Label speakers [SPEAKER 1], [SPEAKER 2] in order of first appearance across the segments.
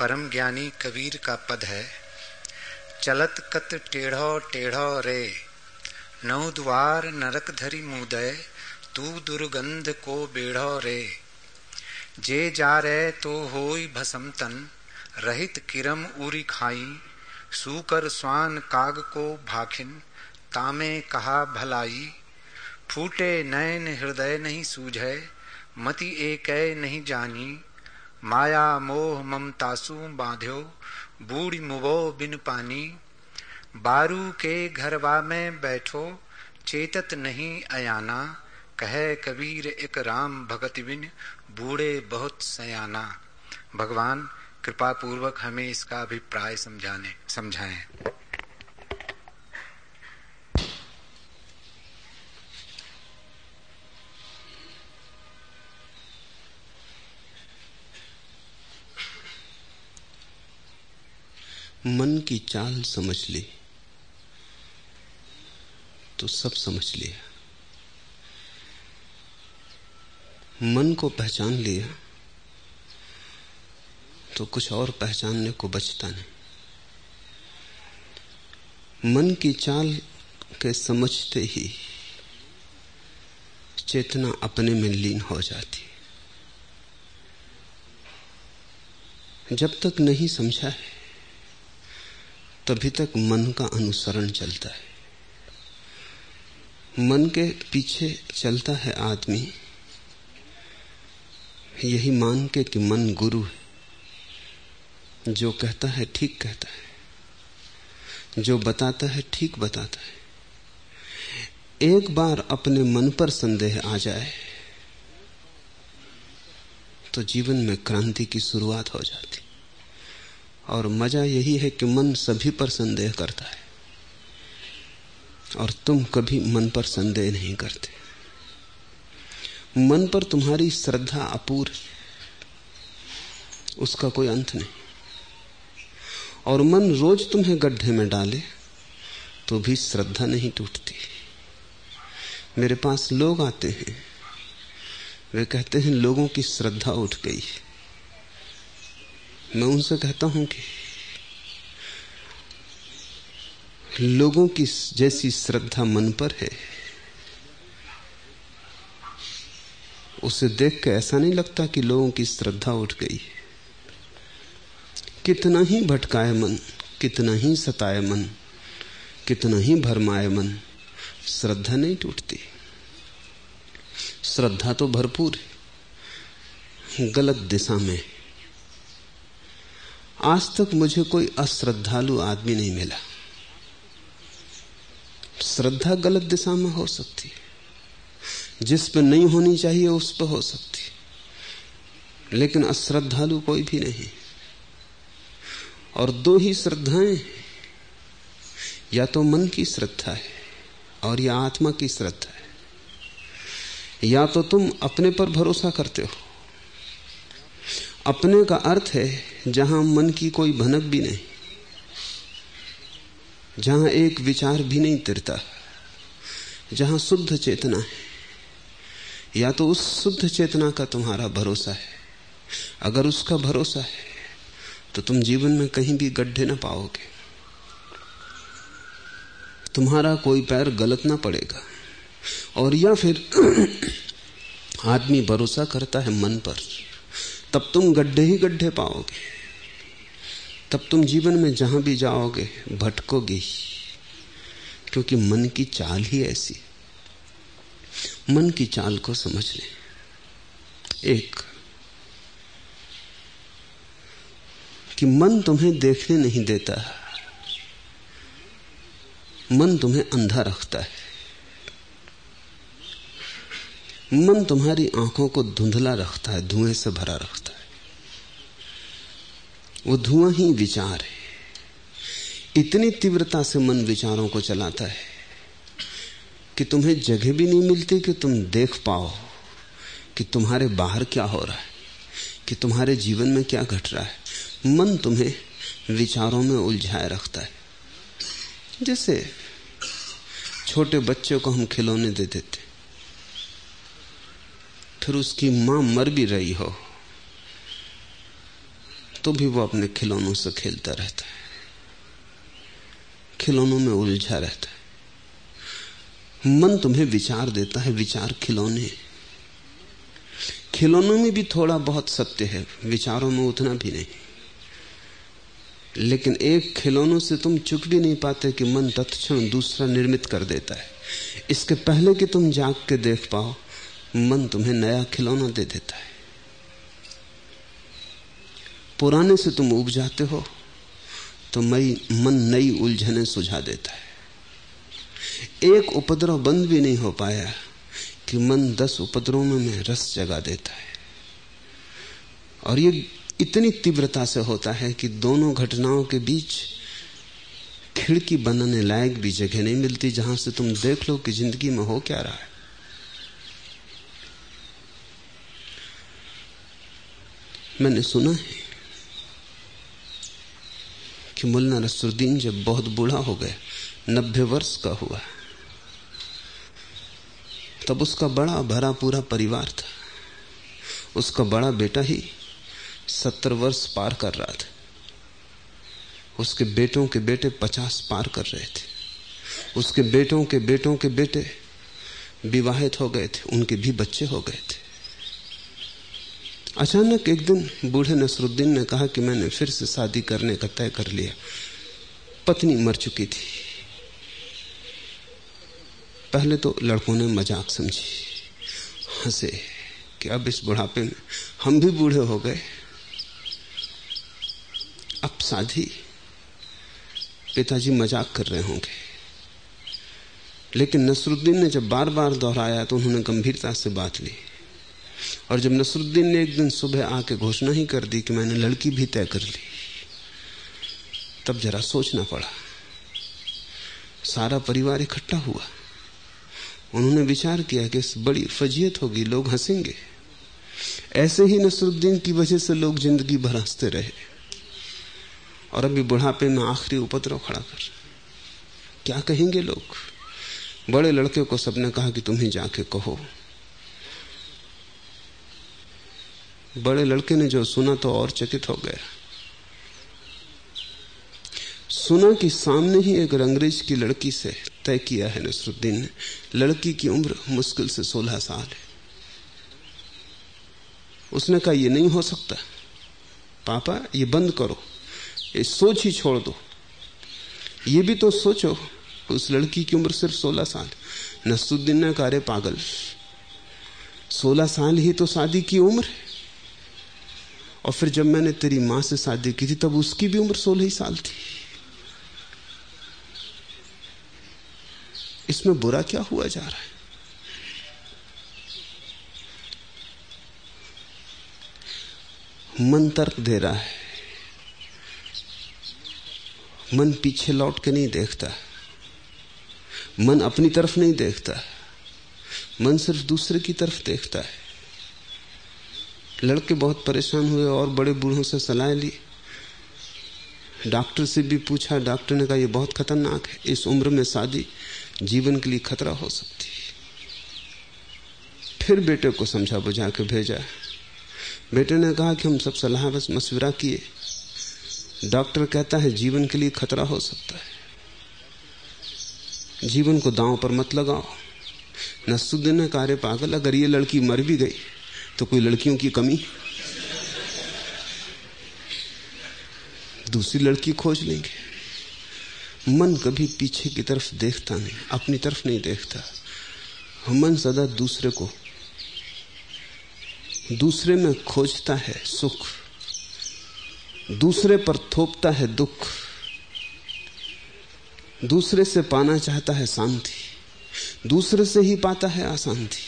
[SPEAKER 1] परम ज्ञानी कबीर का पद है। चलत कत टेढ़ो टेढ़ो रे नौ द्वार नरक धरी मुदय, तू दुर्गंध को बेढ़ो रे। जे जा रे तो होई भसम तन रहित किरम उरी खाई, सूकर स्वान काग को भाखिन, तामे कहा भलाई। फूटे नयन हृदय नहीं सूझे मति एक नहीं जानी माया मोह ममतासु बांध्यो बूढ़ी मुबो बिन पानी। बारू के घरवा में बैठो, चेतत नहीं अयाना। कहे कबीर एक राम भगत बिन, बूढ़े बहुत सयाना। भगवान कृपा पूर्वक हमें इसका अभिप्राय समझाने समझाएँ।
[SPEAKER 2] मन की चाल समझ ली तो सब समझ लिया मन को पहचान लिया तो कुछ और पहचानने को बचता नहीं। मन की चाल के समझते ही चेतना अपने में लीन हो जाती। जब तक नहीं समझा है तभी तक मन का अनुसरण चलता है। मन के पीछे चलता है आदमी। यही मान के कि मन गुरु है। जो कहता है ठीक कहता है। जो बताता है ठीक बताता है। एक बार अपने मन पर संदेह आ जाए तो जीवन में क्रांति की शुरुआत हो जाती। और मज़ा यही है कि मन सभी पर संदेह करता है। और तुम कभी मन पर संदेह नहीं करते। मन पर तुम्हारी श्रद्धा अपूर उसका कोई अंत नहीं। और मन रोज तुम्हें गड्ढे में डाले तो भी श्रद्धा नहीं टूटती। मेरे पास लोग आते हैं। वे कहते हैं, लोगों की श्रद्धा उठ गई मैं उनसे कहता हूँ कि लोगों की जैसी श्रद्धा मन पर है, उसे देख के ऐसा नहीं लगता कि लोगों की श्रद्धा उठ गई। कितना ही भटकाए मन, कितना ही सताए मन, कितना ही भरमाए मन, श्रद्धा नहीं टूटती। श्रद्धा तो भरपूर गलत दिशा में आज तक मुझे कोई अश्रद्धालु आदमी नहीं मिला। श्रद्धा गलत दिशा में हो सकती है। जिस पर नहीं होनी चाहिए, उस पर हो सकती लेकिन अश्रद्धालु कोई भी नहीं। और दो ही श्रद्धाएँ या तो मन की श्रद्धा है, और या आत्मा की श्रद्धा है। या तो तुम अपने पर भरोसा करते हो। अपने का अर्थ है जहाँ मन की कोई भनक भी नहीं, जहाँ एक विचार भी नहीं तिरता, जहाँ शुद्ध चेतना है। या तो उस शुद्ध चेतना का तुम्हारा भरोसा है। अगर उसका भरोसा है तो तुम जीवन में कहीं भी गड्ढे ना पाओगे। तुम्हारा कोई पैर गलत ना पड़ेगा। और या फिर आदमी भरोसा करता है मन पर। तब तुम गड्ढे ही गड्ढे पाओगे। तब तुम जीवन में जहाँ भी जाओगे, भटकोगे ही। क्योंकि मन की चाल ही ऐसी मन की चाल को समझ लें एक, कि मन तुम्हें देखने नहीं देता। मन तुम्हें अंधा रखता है। मन तुम्हारी आँखों को धुंधला रखता है, धुएँ से भरा रखता है। वो धुआँ ही विचार है। इतनी तीव्रता से मन विचारों को चलाता है कि तुम्हें जगह भी नहीं मिलती कि तुम देख पाओ कि तुम्हारे बाहर क्या हो रहा है, कि तुम्हारे जीवन में क्या घट रहा है। मन तुम्हें विचारों में उलझाए रखता है। जैसे छोटे बच्चे को हम खिलौने दे देते फिर उसकी माँ मर भी रही हो तो भी वो अपने खिलौनों से खेलता रहता है। खिलौनों में उलझा रहता है। मन तुम्हें विचार देता है, विचार खिलौने। खिलौनों में भी थोड़ा बहुत सत्य है, विचारों में उतना भी नहीं। लेकिन एक खिलौनों से तुम चुक भी नहीं पाते कि मन तत्क्षण दूसरा निर्मित कर देता है। इसके पहले कि तुम जाग के देख पाओ मन तुम्हें नया खिलौना दे देता है। पुराने से तुम उग जाते हो तो मई, मन नई उलझने सुझा देता है। एक उपद्रव बंद भी नहीं हो पाया कि मन दस उपद्रवों में रस जगा देता है। और ये इतनी तीव्रता से होता है कि दोनों घटनाओं के बीच खिड़की बनाने लायक भी जगह नहीं मिलती, जहाँ से तुम देख लो कि ज़िंदगी में हो क्या रहा है। मैंने सुना है कि मुल्ला नसरुद्दीन जब बहुत बूढ़ा हो गया, नब्बे वर्ष का हुआ, तब उसका बड़ा भरा पूरा परिवार था। उसका बड़ा बेटा ही सत्तर वर्ष पार कर रहा था। उसके बेटों के बेटे पचास पार कर रहे थे। उसके बेटों के बेटों के बेटे विवाहित हो गए थे, उनके भी बच्चे हो गए थे। अचानक एक दिन बूढ़े नसरुद्दीन ने कहा कि मैंने फिर से शादी करने का तय कर लिया। पत्नी मर चुकी थी। पहले तो लड़कों ने मज़ाक समझी। हंसे कि अब इस बुढ़ापे में हम भी बूढ़े हो गए। अब शादी, पिताजी मज़ाक कर रहे होंगे। लेकिन नसरुद्दीन ने जब बार बार दोहराया तो उन्होंने गंभीरता से बात ली। और जब नसरुद्दीन ने एक दिन सुबह आके घोषणा ही कर दी कि मैंने लड़की भी तय कर ली, तब जरा सोचना पड़ा। सारा परिवार इकट्ठा हुआ। उन्होंने विचार किया कि इस बड़ी फजीयत होगी, लोग हंसेंगे। ऐसे ही नसरुद्दीन की वजह से लोग ज़िंदगी भर हँसते रहे। और अभी बुढ़ापे में आखिरी उपद्रव खड़ा कर। क्या कहेंगे लोग? बड़े लड़के को सबने कहा कि तुम्हें जाके कहो। बड़े लड़के ने जो सुना तो और चकित हो गया। सुना कि सामने ही एक रंगरेज की लड़की से तय किया है नसरुद्दीन ने लड़की की उम्र मुश्किल से सोलह साल है। उसने कहा यह नहीं हो सकता। पापा, ये बंद करो। ये सोच ही छोड़ दो। ये भी तो सोचो, उस लड़की की उम्र सिर्फ़ सोलह साल। नसरुद्दीन ने कहा पागल, सोलह साल ही तो शादी की उम्र है। और फिर जब मैंने तेरी माँ से शादी की थी, तब उसकी भी उम्र सोलह ही साल थी। इसमें बुरा क्या हुआ जा रहा है? मन तर्क दे रहा है। मन पीछे लौट के नहीं देखता। मन अपनी तरफ़ नहीं देखता। मन सिर्फ़ दूसरे की तरफ़ देखता है। लड़के बहुत परेशान हुए और बड़े बूढ़ों से सलाह ली। डॉक्टर से भी पूछा, डॉक्टर ने कहा यह बहुत खतरनाक है। इस उम्र में शादी जीवन के लिए खतरा हो सकती है। फिर बेटे को समझा, बुझा के भेजा। बेटे ने कहा कि हम सब सलाह बस मशविरा किए। डॉक्टर कहता है, जीवन के लिए खतरा हो सकता है। जीवन को दांव पर मत लगाओ। नसुद्दीन ने कार्य पागल, अगर ये लड़की मर भी गई तो कोई लड़कियों की कमी? दूसरी लड़की खोज लेंगे। मन कभी पीछे की तरफ़ देखता नहीं, अपनी तरफ़ नहीं देखता। मन सदा दूसरे को। दूसरे में खोजता है सुख। दूसरे पर थोपता है दुख। दूसरे से पाना चाहता है शांति। दूसरे से ही पाता है अशांति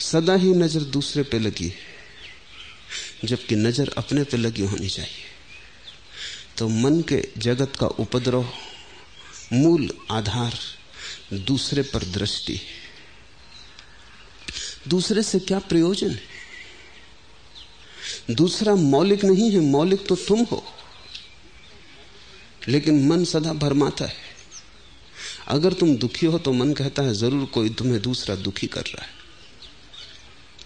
[SPEAKER 2] सदा ही नज़र दूसरे पे लगी है। जबकि नज़र अपने पे लगी होनी चाहिए। तो मन के जगत का उपद्रव, मूल आधार दूसरे पर दृष्टि है। दूसरे से क्या प्रयोजन है? दूसरा मौलिक नहीं है, मौलिक तो तुम हो। लेकिन मन सदा भरमाता है। अगर तुम दुखी हो तो मन कहता है, ज़रूर कोई तुम्हें दूसरा दुखी कर रहा है।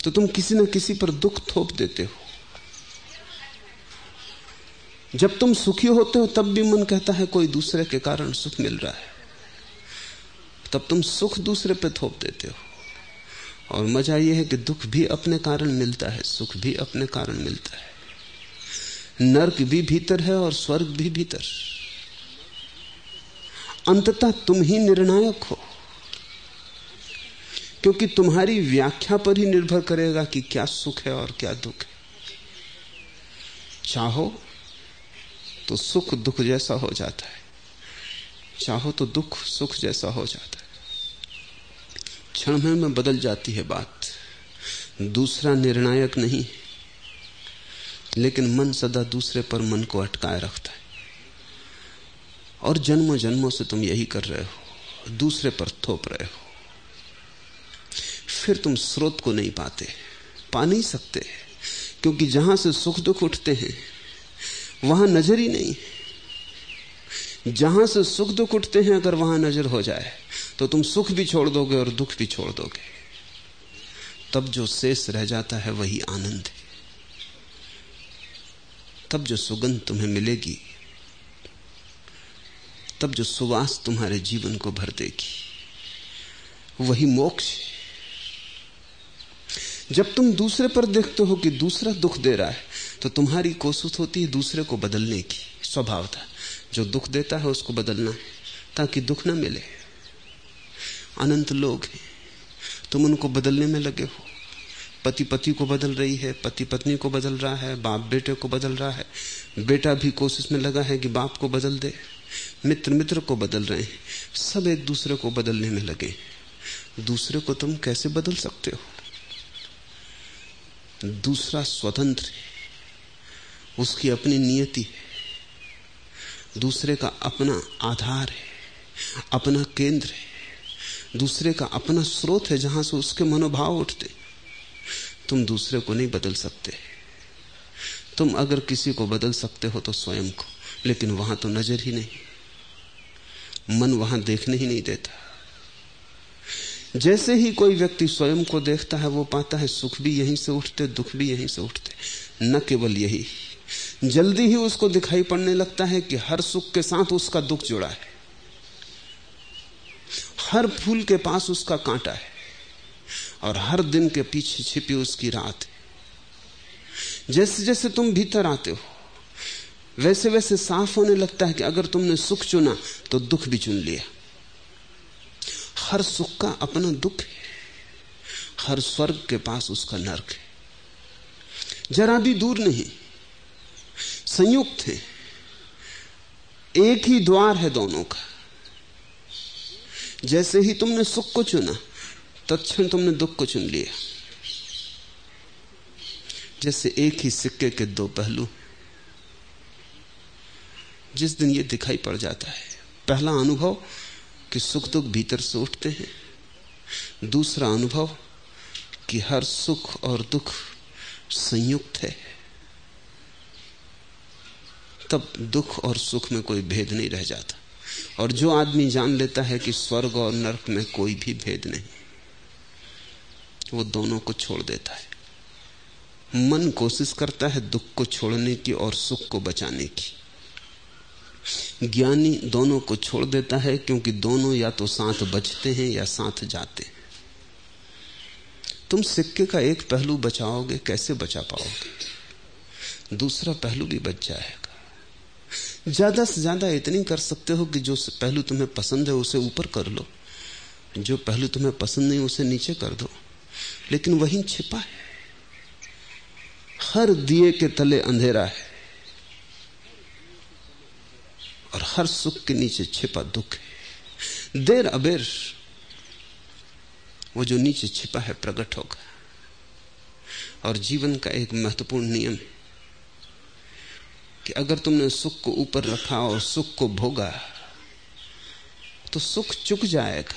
[SPEAKER 2] तो तुम किसी न किसी पर दुख थोप देते हो। जब तुम सुखी होते हो, तब भी मन कहता है, कोई दूसरे के कारण सुख मिल रहा है। तब तुम सुख दूसरे पे थोप देते हो। और मज़ा यह है कि दुख भी अपने कारण मिलता है, सुख भी अपने कारण मिलता है। नर्क भी भीतर है और स्वर्ग भी भीतर। अंततः तुम ही निर्णायक हो। क्योंकि तुम्हारी व्याख्या पर ही निर्भर करेगा कि क्या सुख है और क्या दुख है। चाहो तो सुख दुख जैसा हो जाता है। चाहो तो दुख सुख जैसा हो जाता है। क्षण में, में बदल जाती है बात। दूसरा निर्णायक नहीं लेकिन मन सदा दूसरे पर मन को अटकाए रखता है। और जन्मों जन्मों से तुम यही कर रहे हो, दूसरे पर थोप रहे हो। फिर तुम स्रोत को नहीं पाते, पा नहीं सकते, क्योंकि जहाँ से सुख दुख उठते हैं, वहाँ नज़र ही नहीं। जहाँ से सुख दुख उठते हैं, अगर वहाँ नज़र हो जाए तो तुम सुख भी छोड़ दोगे और दुख भी छोड़ दोगे। तब जो शेष रह जाता है, वही आनंद है। तब जो सुगंध तुम्हें मिलेगी तब जो सुवास तुम्हारे जीवन को भर देगी, वही मोक्ष जब तुम दूसरे पर देखते हो कि दूसरा दुख दे रहा है तो तुम्हारी कोशिश होती है दूसरे को बदलने की, स्वभाव था। जो दुख देता है, उसको बदलना ताकि दुख ना मिले। अनंत लोग हैं। तुम उनको बदलने में लगे हो। पति पति को बदल रही है पति पत्नी को बदल रहा है बाप बेटे को बदल रहा है। बेटा भी कोशिश में लगा है कि बाप को बदल दे। मित्र मित्र को बदल रहे हैं। सब एक दूसरे को बदलने में लगे दूसरे को तुम कैसे बदल सकते हो? दूसरा स्वतंत्र है। उसकी अपनी नियति है। दूसरे का अपना आधार है। अपना केंद्र है। दूसरे का अपना स्रोत है जहाँ से उसके मनोभाव उठते तुम दूसरे को नहीं बदल सकते। तुम अगर किसी को बदल सकते हो तो स्वयं को। लेकिन वहाँ तो नज़र ही नहीं। मन वहाँ देखने ही नहीं देता। जैसे ही कोई व्यक्ति स्वयं को देखता है, वो पाता है सुख भी यहीं से उठते, दुख भी यहीं से उठते। न केवल यही, जल्दी ही उसको दिखाई पड़ने लगता है कि हर सुख के साथ उसका दुख जुड़ा है। हर फूल के पास उसका कांटा है, और हर दिन के पीछे छिपी उसकी रात है। जैसे जैसे तुम भीतर आते हो वैसे वैसे साफ़ होने लगता है कि अगर तुमने सुख चुना तो दुख भी चुन लिया। हर सुख का अपना दुख है। हर स्वर्ग के पास उसका नर्क है। जरा भी दूर नहीं, संयुक्त है। एक ही द्वार है दोनों का। जैसे ही तुमने सुख को चुना, तत्क्षण तुमने दुख को चुन लिया। जैसे एक ही सिक्के के दो पहलू जिस दिन ये दिखाई पड़ जाता है, पहला अनुभव कि सुख दुख भीतर से उठते हैं। दूसरा अनुभव कि हर सुख और दुख संयुक्त है। तब दुख और सुख में कोई भेद नहीं रह जाता। और जो आदमी जान लेता है कि स्वर्ग और नरक में कोई भी भेद नहीं, वो दोनों को छोड़ देता है। मन कोशिश करता है दुख को छोड़ने की और सुख को बचाने की। ज्ञानी दोनों को छोड़ देता है क्योंकि दोनों या तो साथ बचते हैं या साथ जाते हैं। तुम सिक्के का एक पहलू बचाओगे, कैसे बचा पाओगे? दूसरा पहलू भी बच जाएगा। ज़्यादा से ज़्यादा इतनी कर सकते हो कि जो पहलू तुम्हें पसंद है उसे ऊपर कर लो। जो पहलू तुम्हें पसंद नहीं, उसे नीचे कर दो। लेकिन वही छिपा है। हर दिए के तले अंधेरा है। और हर सुख के नीचे छिपा दुख है। देर अबेर वो जो नीचे छिपा है प्रकट होगा। और जीवन का एक महत्वपूर्ण नियम है कि अगर तुमने सुख को ऊपर रखा और सुख को भोगा तो सुख चुक जाएगा।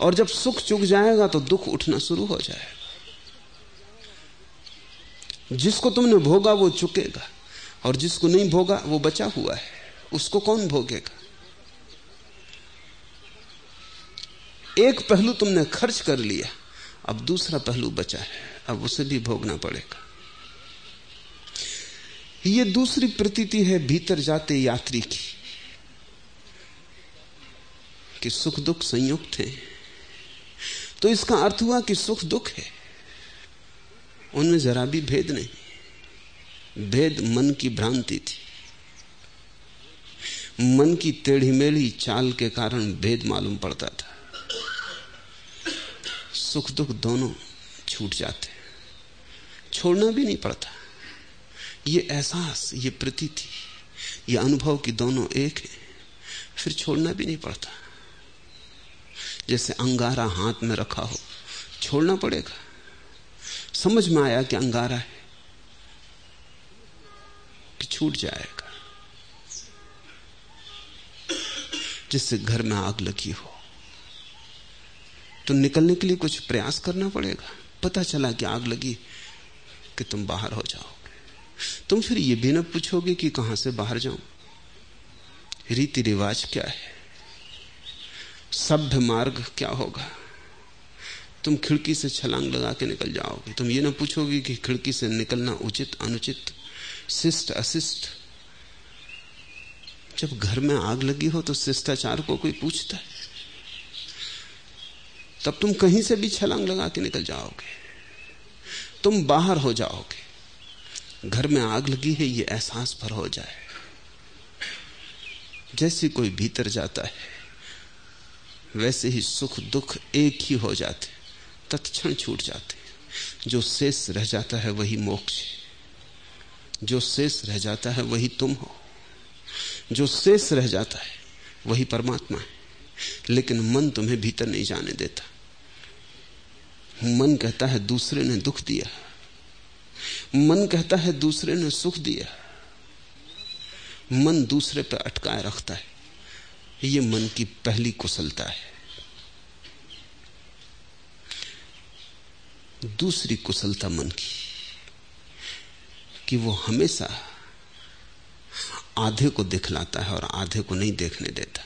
[SPEAKER 2] और जब सुख चुक जाएगा तो दुख उठना शुरू हो जाएगा। जिसको तुमने भोगा, वो चुकेगा। और जिसको नहीं भोगा, वो बचा हुआ है। उसको कौन भोगेगा? एक पहलू तुमने खर्च कर लिया, अब दूसरा पहलू बचा है। अब उसे भी भोगना पड़ेगा। ये दूसरी प्रतीति है भीतर जाते यात्री की, कि सुख दुख संयुक्त हैं। तो इसका अर्थ हुआ कि सुख दुख है, उनमें जरा भी भेद नहीं। भेद मन की भ्रांति थी। मन की टेढ़ी मेढ़ी चाल के कारण भेद मालूम पड़ता था। सुख दुख दोनों छूट जाते छोड़ना भी नहीं पड़ता। ये एहसास, ये प्रतीति, ये अनुभव की दोनों एक है। फिर छोड़ना भी नहीं पड़ता। जैसे अंगारा हाथ में रखा हो, छोड़ना पड़ेगा। समझ में आया कि अंगारा है। कि छूट जाएगा। जिससे घर में आग लगी हो। तो निकलने के लिए कुछ प्रयास करना पड़ेगा। पता चला कि आग लगी कि तुम बाहर हो जाओगे। तुम फिर ये भी ना पूछोगे कि कहाँ से बाहर जाऊँ। रीति रिवाज क्या है? सभ्य मार्ग क्या होगा? तुम खिड़की से छलांग लगा के निकल जाओगे। तुम ये ना पूछोगे कि खिड़की से निकलना उचित, अनुचित शिष्ट अशिष्ट जब घर में आग लगी हो तो शिष्टाचार को कोई पूछता है। तब तुम कहीं से भी छलांग लगा के निकल जाओगे। तुम बाहर हो जाओगे। घर में आग लगी है, ये एहसास भर हो जाए। जैसे कोई भीतर जाता है, वैसे ही सुख दुख एक ही हो जाते, तत्क्षण छूट जाते। जो शेष रह जाता है, वही मोक्ष जो शेष रह जाता है वही तुम हो। जो शेष रह जाता है वही परमात्मा है। लेकिन मन तुम्हें भीतर नहीं जाने देता। मन कहता है, दूसरे ने दुख दिया। मन कहता है, दूसरे ने सुख दिया। मन दूसरे पर अटकाए रखता है। ये मन की पहली कुशलता है। दूसरी कुशलता मन की। कि वो हमेशा आधे को दिखलाता है और आधे को नहीं देखने देता।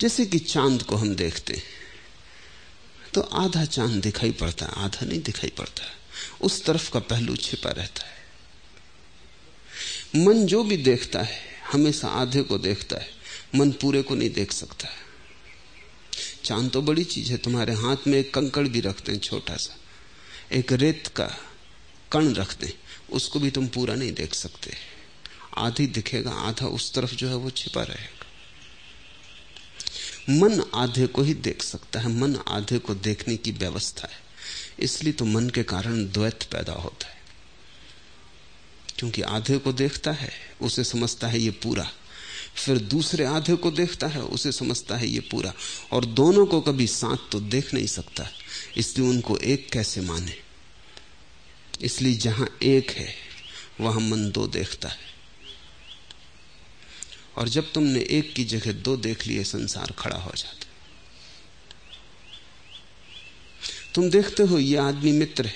[SPEAKER 2] जैसे कि चाँद को हम देखते हैं तो आधा चाँद दिखाई पड़ता है, आधा नहीं दिखाई पड़ता। उस तरफ़ का पहलू छिपा रहता है। मन जो भी देखता है, हमेशा आधे को देखता है, मन पूरे को नहीं देख सकता। चाँद तो बड़ी चीज़ है, तुम्हारे हाथ में एक कंकड़ भी रखते हैं छोटा सा। एक रेत का कण रखते हैं उसको भी तुम पूरा नहीं देख सकते। आधी दिखेगा, आधा उस तरफ़ जो है वो छिपा रहेगा। मन आधे को ही देख सकता है, मन आधे को देखने की व्यवस्था है। इसलिए तो मन के कारण द्वैत पैदा होता है। क्योंकि आधे को देखता है, उसे समझता है ये पूरा। फिर दूसरे आधे को देखता है, उसे समझता है ये पूरा। और दोनों को कभी साथ तो देख नहीं सकता। इसलिए उनको एक कैसे माने? इसलिए जहाँ एक है, वहाँ मन दो देखता है। और जब तुमने एक की जगह दो देख लिए, संसार खड़ा हो जाता तुम देखते हो ये आदमी मित्र है,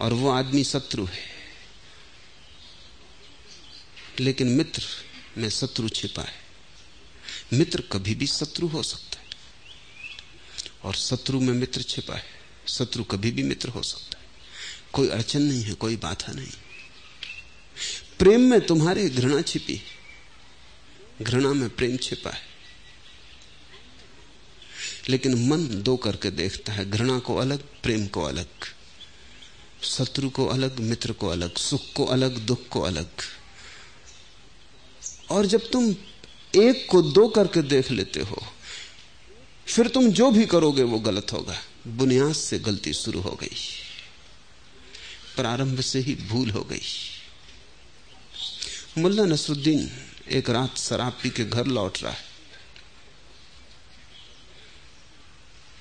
[SPEAKER 2] और वो आदमी शत्रु है। लेकिन मित्र में शत्रु छिपा है। मित्र कभी भी शत्रु हो सकता है। और शत्रु में मित्र छिपा है। शत्रु कभी भी मित्र हो सकता है। कोई अड़चन नहीं है, कोई बाधा नहीं। प्रेम में तुम्हारे घृणा छिपी घृणा में प्रेम छिपा है। लेकिन मन दो करके देखता है। घृणा को अलग, प्रेम को अलग। शत्रु को अलग, मित्र को अलग, सुख को अलग, दुख को अलग। और जब तुम एक को दो करके देख लेते हो, फिर तुम जो भी करोगे वो गलत होगा। बुनियाद से गलती शुरू हो गई। प्रारंभ से ही भूल हो गई। मुल्ला नसरुद्दीन एक रात शराब पी के घर लौट रहा है।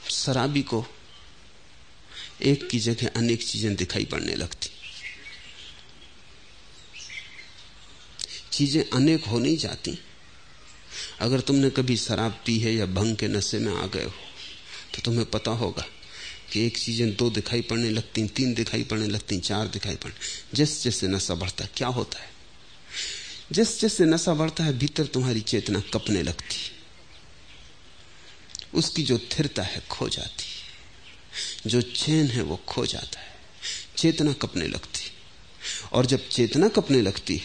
[SPEAKER 2] शराबी को एक की जगह अनेक चीज़ें दिखाई पड़ने लगती। चीज़ें अनेक हो नहीं जाती। अगर तुमने कभी शराब पी है या भंग के नशे में आ गए हो तो तुम्हें पता होगा कि एक चीज़ें दो दिखाई पड़ने लगती, तीन दिखाई पड़ने लगती, चार दिखाई पड़ने। जैसे जैसे नशा बढ़ता क्या होता है? जैसे जैसे नशा बढ़ता है, भीतर तुम्हारी चेतना कपने लगती। उसकी जो थिरता है, खो जाती। जो चैन है, वो खो जाता है। चेतना कपने लगती। और जब चेतना कपने लगती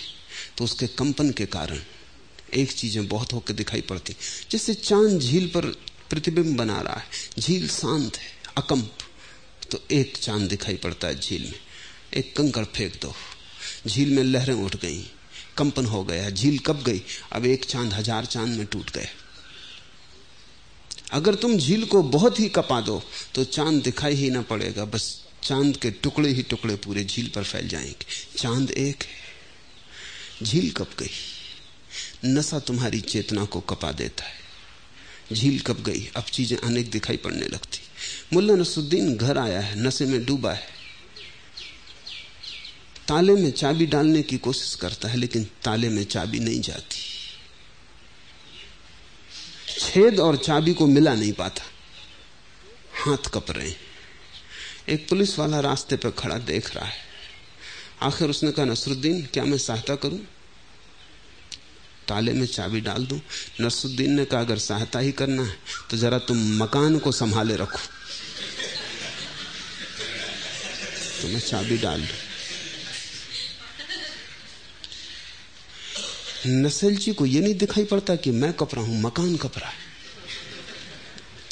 [SPEAKER 2] तो उसके कंपन के कारण एक चीज़ें बहुत होकर दिखाई पड़ती। जैसे चाँद झील पर प्रतिबिंब बना रहा है, झील शांत है, अकंप। तो एक चाँद दिखाई पड़ता है झील में, एक कंकड़ फेंक दो। झील में लहरें उठ गई, कंपन हो गया, झील कब गई? अब एक चाँद हज़ार चाँद में टूट गए। अगर तुम झील को बहुत ही कपा दो तो चाँद दिखाई ही ना पड़ेगा, बस चाँद के टुकड़े ही टुकड़े पूरे झील पर फैल जाएँगे। चाँद एक है। झील कब गई? नशा तुम्हारी चेतना को कपा देता है। झील कब गई? अब चीज़ें अनेक दिखाई पड़ने लगती। मुल्ला नसुद्दीन घर आया है, नशे में डूबा है। ताले में चाबी डालने की कोशिश करता है, लेकिन ताले में चाबी नहीं जाती। छेद और चाबी को मिला नहीं पाता। हाथ कप रहे एक पुलिस वाला रास्ते पर खड़ा देख रहा है। आखिर उसने कहा, नसरुद्दीन, क्या मैं सहायता करूँ? ताले में चाबी डाल दूँ। नसरुद्दीन ने कहा, अगर सहायता ही करना है तो जरा तुम मकान को संभाले रखो। तो मैं चाबी डाल दू। नसेल जी को यह नहीं दिखाई पड़ता कि मैं कप रहा हूँ, मकान कप रहा है।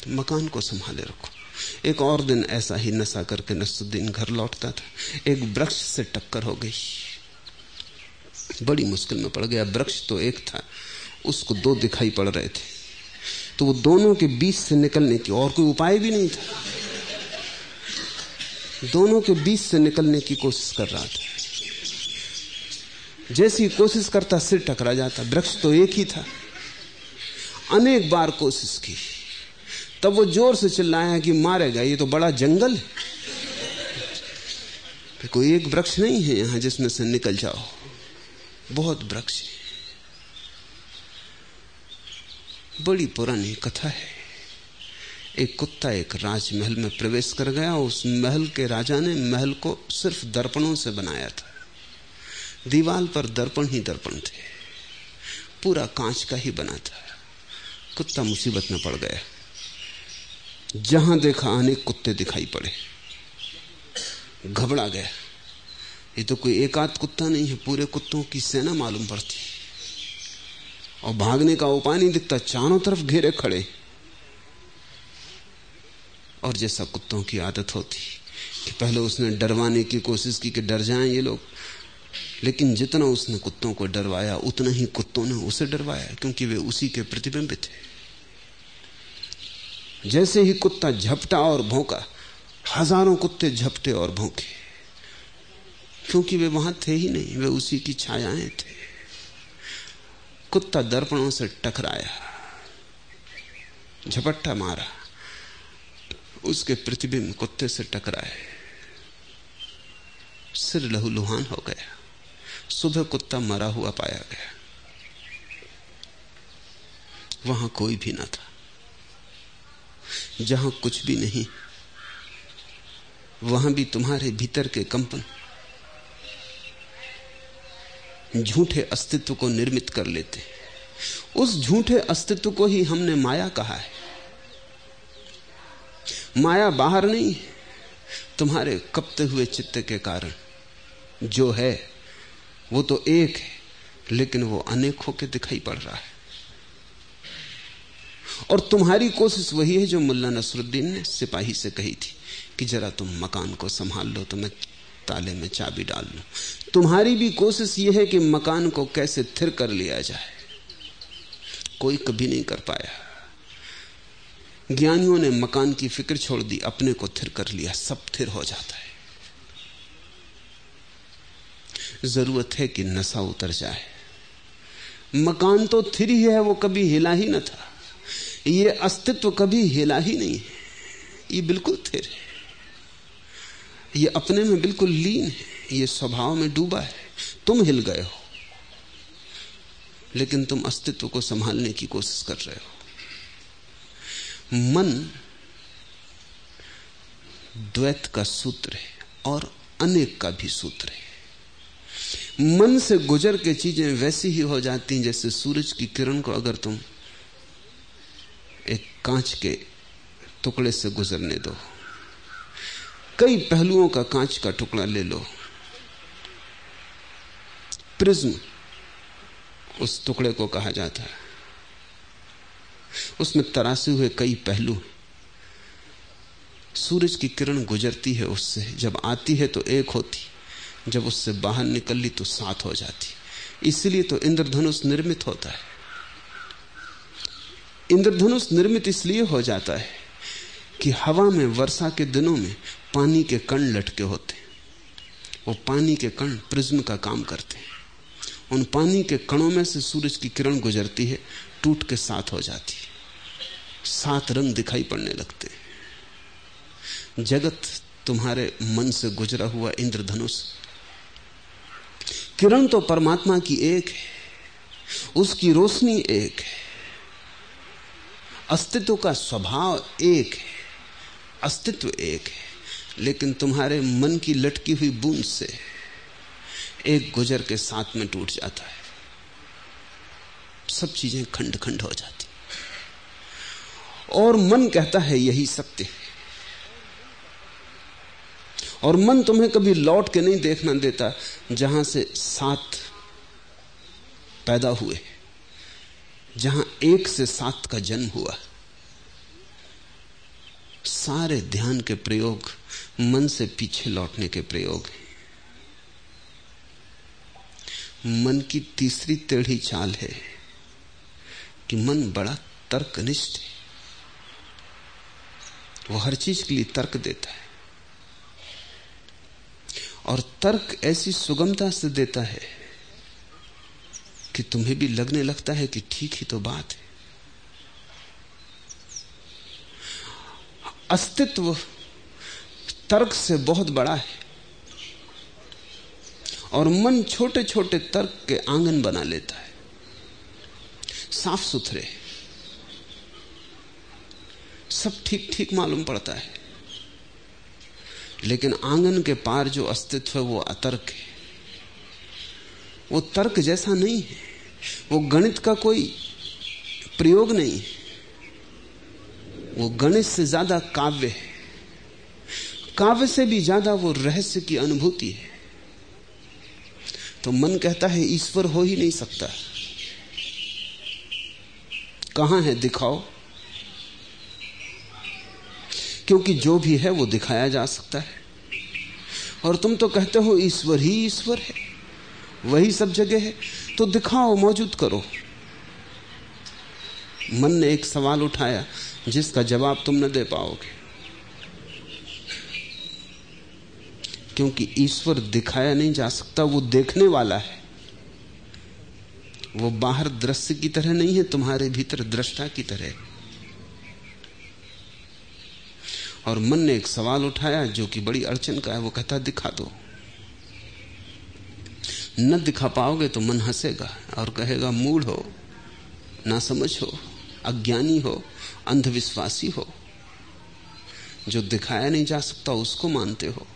[SPEAKER 2] तो मकान को संभाले रखो। एक और दिन ऐसा ही नशा करके नसुद्दीन घर लौटता था। एक वृक्ष से टक्कर हो गई। बड़ी मुश्किल में पड़ गया। वृक्ष तो एक था। उसको दो दिखाई पड़ रहे थे। तो वो दोनों के बीच से निकलने की और कोई उपाय भी नहीं था। दोनों के बीच से निकलने की कोशिश कर रहा था। जैसी कोशिश करता सिर टकरा जाता। वृक्ष तो एक ही था। अनेक बार कोशिश की। तब वो ज़ोर से चिल्लाया कि मारेगा ये तो बड़ा जंगल है। कोई एक वृक्ष नहीं है यहाँ जिसमें से निकल जाओ। बहुत वृक्ष बड़ी पुरानी कथा है। एक कुत्ता एक राजमहल में प्रवेश कर गया, उस महल के राजा ने महल को सिर्फ़ दर्पणों से बनाया था। दीवाल पर दर्पण ही दर्पण थे। पूरा कांच का ही बना था। कुत्ता मुसीबत में पड़ गया। जहाँ देखा अनेक कुत्ते दिखाई पड़े। घबरा गया ये तो कोई एक आध कुत्ता नहीं है, पूरे कुत्तों की सेना मालूम पड़ती। और भागने का उपाय नहीं दिखता, चारों तरफ़ घेरे खड़े। और जैसा कुत्तों की आदत होती कि पहले उसने डरवाने की कोशिश की कि डर जाएँ ये लोग, लेकिन जितना उसने कुत्तों को डरवाया, उतना ही कुत्तों ने उसे डरवाया, क्योंकि वे उसी के प्रतिबिंबित थे जैसे ही कुत्ता झपटा और भौंका, हज़ारों कुत्ते झपटे और भौंके। क्योंकि वे वहाँ थे ही नहीं, वे उसी की छायाएँ थे। कुत्ता दर्पणों से टकराया, झपट्टा मारा, उसके प्रतिबिंब कुत्ते से टकराए। सिर लहूलुहान हो गया, सुबह कुत्ता मरा हुआ पाया गया। वहाँ कोई भी ना था। जहाँ कुछ भी नहीं, वहाँ भी तुम्हारे भीतर के कंपन, झूठे अस्तित्व को निर्मित कर लेते। उस झूठे अस्तित्व को ही हमने माया कहा है। माया बाहर नहीं, तुम्हारे कपते हुए चित्त के कारण। जो है, वो तो एक है, लेकिन वो अनेक होकर दिखाई पड़ रहा है। और तुम्हारी कोशिश वही है जो मुल्ला नसरुद्दीन ने सिपाही से कही थी कि जरा तुम मकान को संभाल लो तो मैं ताले में चाबी डाल लू। तुम्हारी भी कोशिश यह है कि मकान को कैसे थिर कर लिया जाए। कोई कभी नहीं कर पाया। ज्ञानियों ने मकान की फ़िक्र छोड़ दी, अपने को थिर कर लिया, सब थिर हो जाता है। ज़रूरत है कि नशा उतर जाए। मकान तो थिर ही है, वो कभी हिला ही न था। ये अस्तित्व कभी हिला ही नहीं है। ये बिल्कुल थिर है। ये अपने में बिल्कुल लीन है। ये स्वभाव में डूबा है। तुम हिल गए हो। लेकिन तुम अस्तित्व को संभालने की कोशिश कर रहे हो। मन द्वैत का सूत्र है और अनेक का भी सूत्र है। मन से गुजर के चीज़ें वैसी ही हो जाती हैं जैसे सूरज की किरण को अगर तुम एक कांच के टुकड़े से गुजरने दो। कई पहलुओं का कांच का टुकड़ा ले लो। प्रिज्म उस टुकड़े को कहा जाता है। उसमें तरासे हुए कई पहलू। सूरज की किरण गुजरती है उससे। जब आती है तो एक होती। जब उससे बाहर निकल तो सात हो जाती। इसलिए तो इंद्रधनुष निर्मित होता है। इंद्रधनुष निर्मित इसलिए हो जाता है कि हवा में वर्षा के दिनों में पानी के कण लटके होते हैं। वो पानी के कण प्रिज्म का काम करते हैं। उन पानी के कणों में से सूरज की किरण गुजरती है, टूट के साथ हो जाती है। सात रंग दिखाई पड़ने लगते हैं। जगत तुम्हारे मन से गुजरा हुआ इंद्रधनुष। किरण तो परमात्मा की एक है, उसकी रोशनी एक है। अस्तित्व का स्वभाव एक है, अस्तित्व एक है, लेकिन तुम्हारे मन की लटकी हुई बूंद से एक गुजर के साथ में टूट जाता है। सब चीज़ें खंड खंड हो जाती और मन कहता है, यही सत्य है। और मन तुम्हें कभी लौट के नहीं देखना देता, जहाँ से साथ पैदा हुए जहाँ एक से सात का जन्म हुआ। सारे ध्यान के प्रयोग, मन से पीछे लौटने के प्रयोग हैं। मन की तीसरी टेढ़ी चाल है कि मन बड़ा तर्कनिष्ठ है। वो हर चीज़ के लिए तर्क देता है। और तर्क ऐसी सुगमता से देता है कि तुम्हें भी लगने लगता है कि ठीक ही तो बात है। अस्तित्व तर्क से बहुत बड़ा है और मन छोटे छोटे तर्क के आँगन बना लेता है। साफ़ सुथरे। सब ठीक ठीक मालूम पड़ता है। लेकिन आँगन के पार जो अस्तित्व है, वो अतर्क है। वो तर्क जैसा नहीं है। वो गणित का कोई प्रयोग नहीं है। वो गणित से ज़्यादा काव्य है। काव्य से भी ज़्यादा वो रहस्य की अनुभूति है। तो मन कहता है, ईश्वर हो ही नहीं सकता। कहाँ है दिखाओ? क्योंकि जो भी है वो दिखाया जा सकता है। और तुम तो कहते हो, ईश्वर ही ईश्वर है। वही सब जगह है। तो दिखाओ, मौजूद करो। मन ने एक सवाल उठाया, जिसका जवाब तुम न दे पाओगे। क्योंकि ईश्वर दिखाया नहीं जा सकता, वो देखने वाला है। वो बाहर दृश्य की तरह नहीं है, तुम्हारे भीतर दृष्टा की तरह। और मन ने एक सवाल उठाया, जो कि बड़ी अड़चन का है, वो कहता, दिखा दो। न दिखा पाओगे तो मन हंसेगा और कहेगा मूड हो ना समझ हो, अज्ञानी हो, अंधविश्वासी हो। जो दिखाया नहीं जा सकता उसको मानते हो।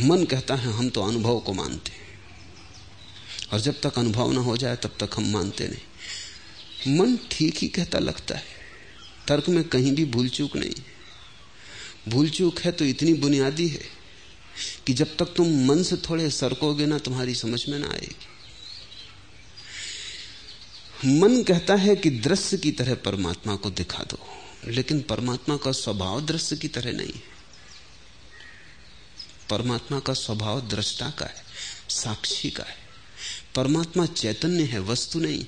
[SPEAKER 2] मन कहता है, हम तो अनुभव को मानते हैं। और जब तक अनुभव ना हो जाए, तब तक हम मानते नहीं। मन ठीक ही कहता लगता है। तर्क में कहीं भी भूल चूक नहीं। भूल चूक है तो इतनी बुनियादी है। कि जब तक तुम मन से थोड़े सरकोगे ना, तुम्हारी समझ में ना आएगी। मन कहता है कि दृश्य की तरह परमात्मा को दिखा दो, लेकिन परमात्मा का स्वभाव दृश्य की तरह नहीं है। परमात्मा का स्वभाव दृष्टा का है, साक्षी का है। परमात्मा चैतन्य है, वस्तु नहीं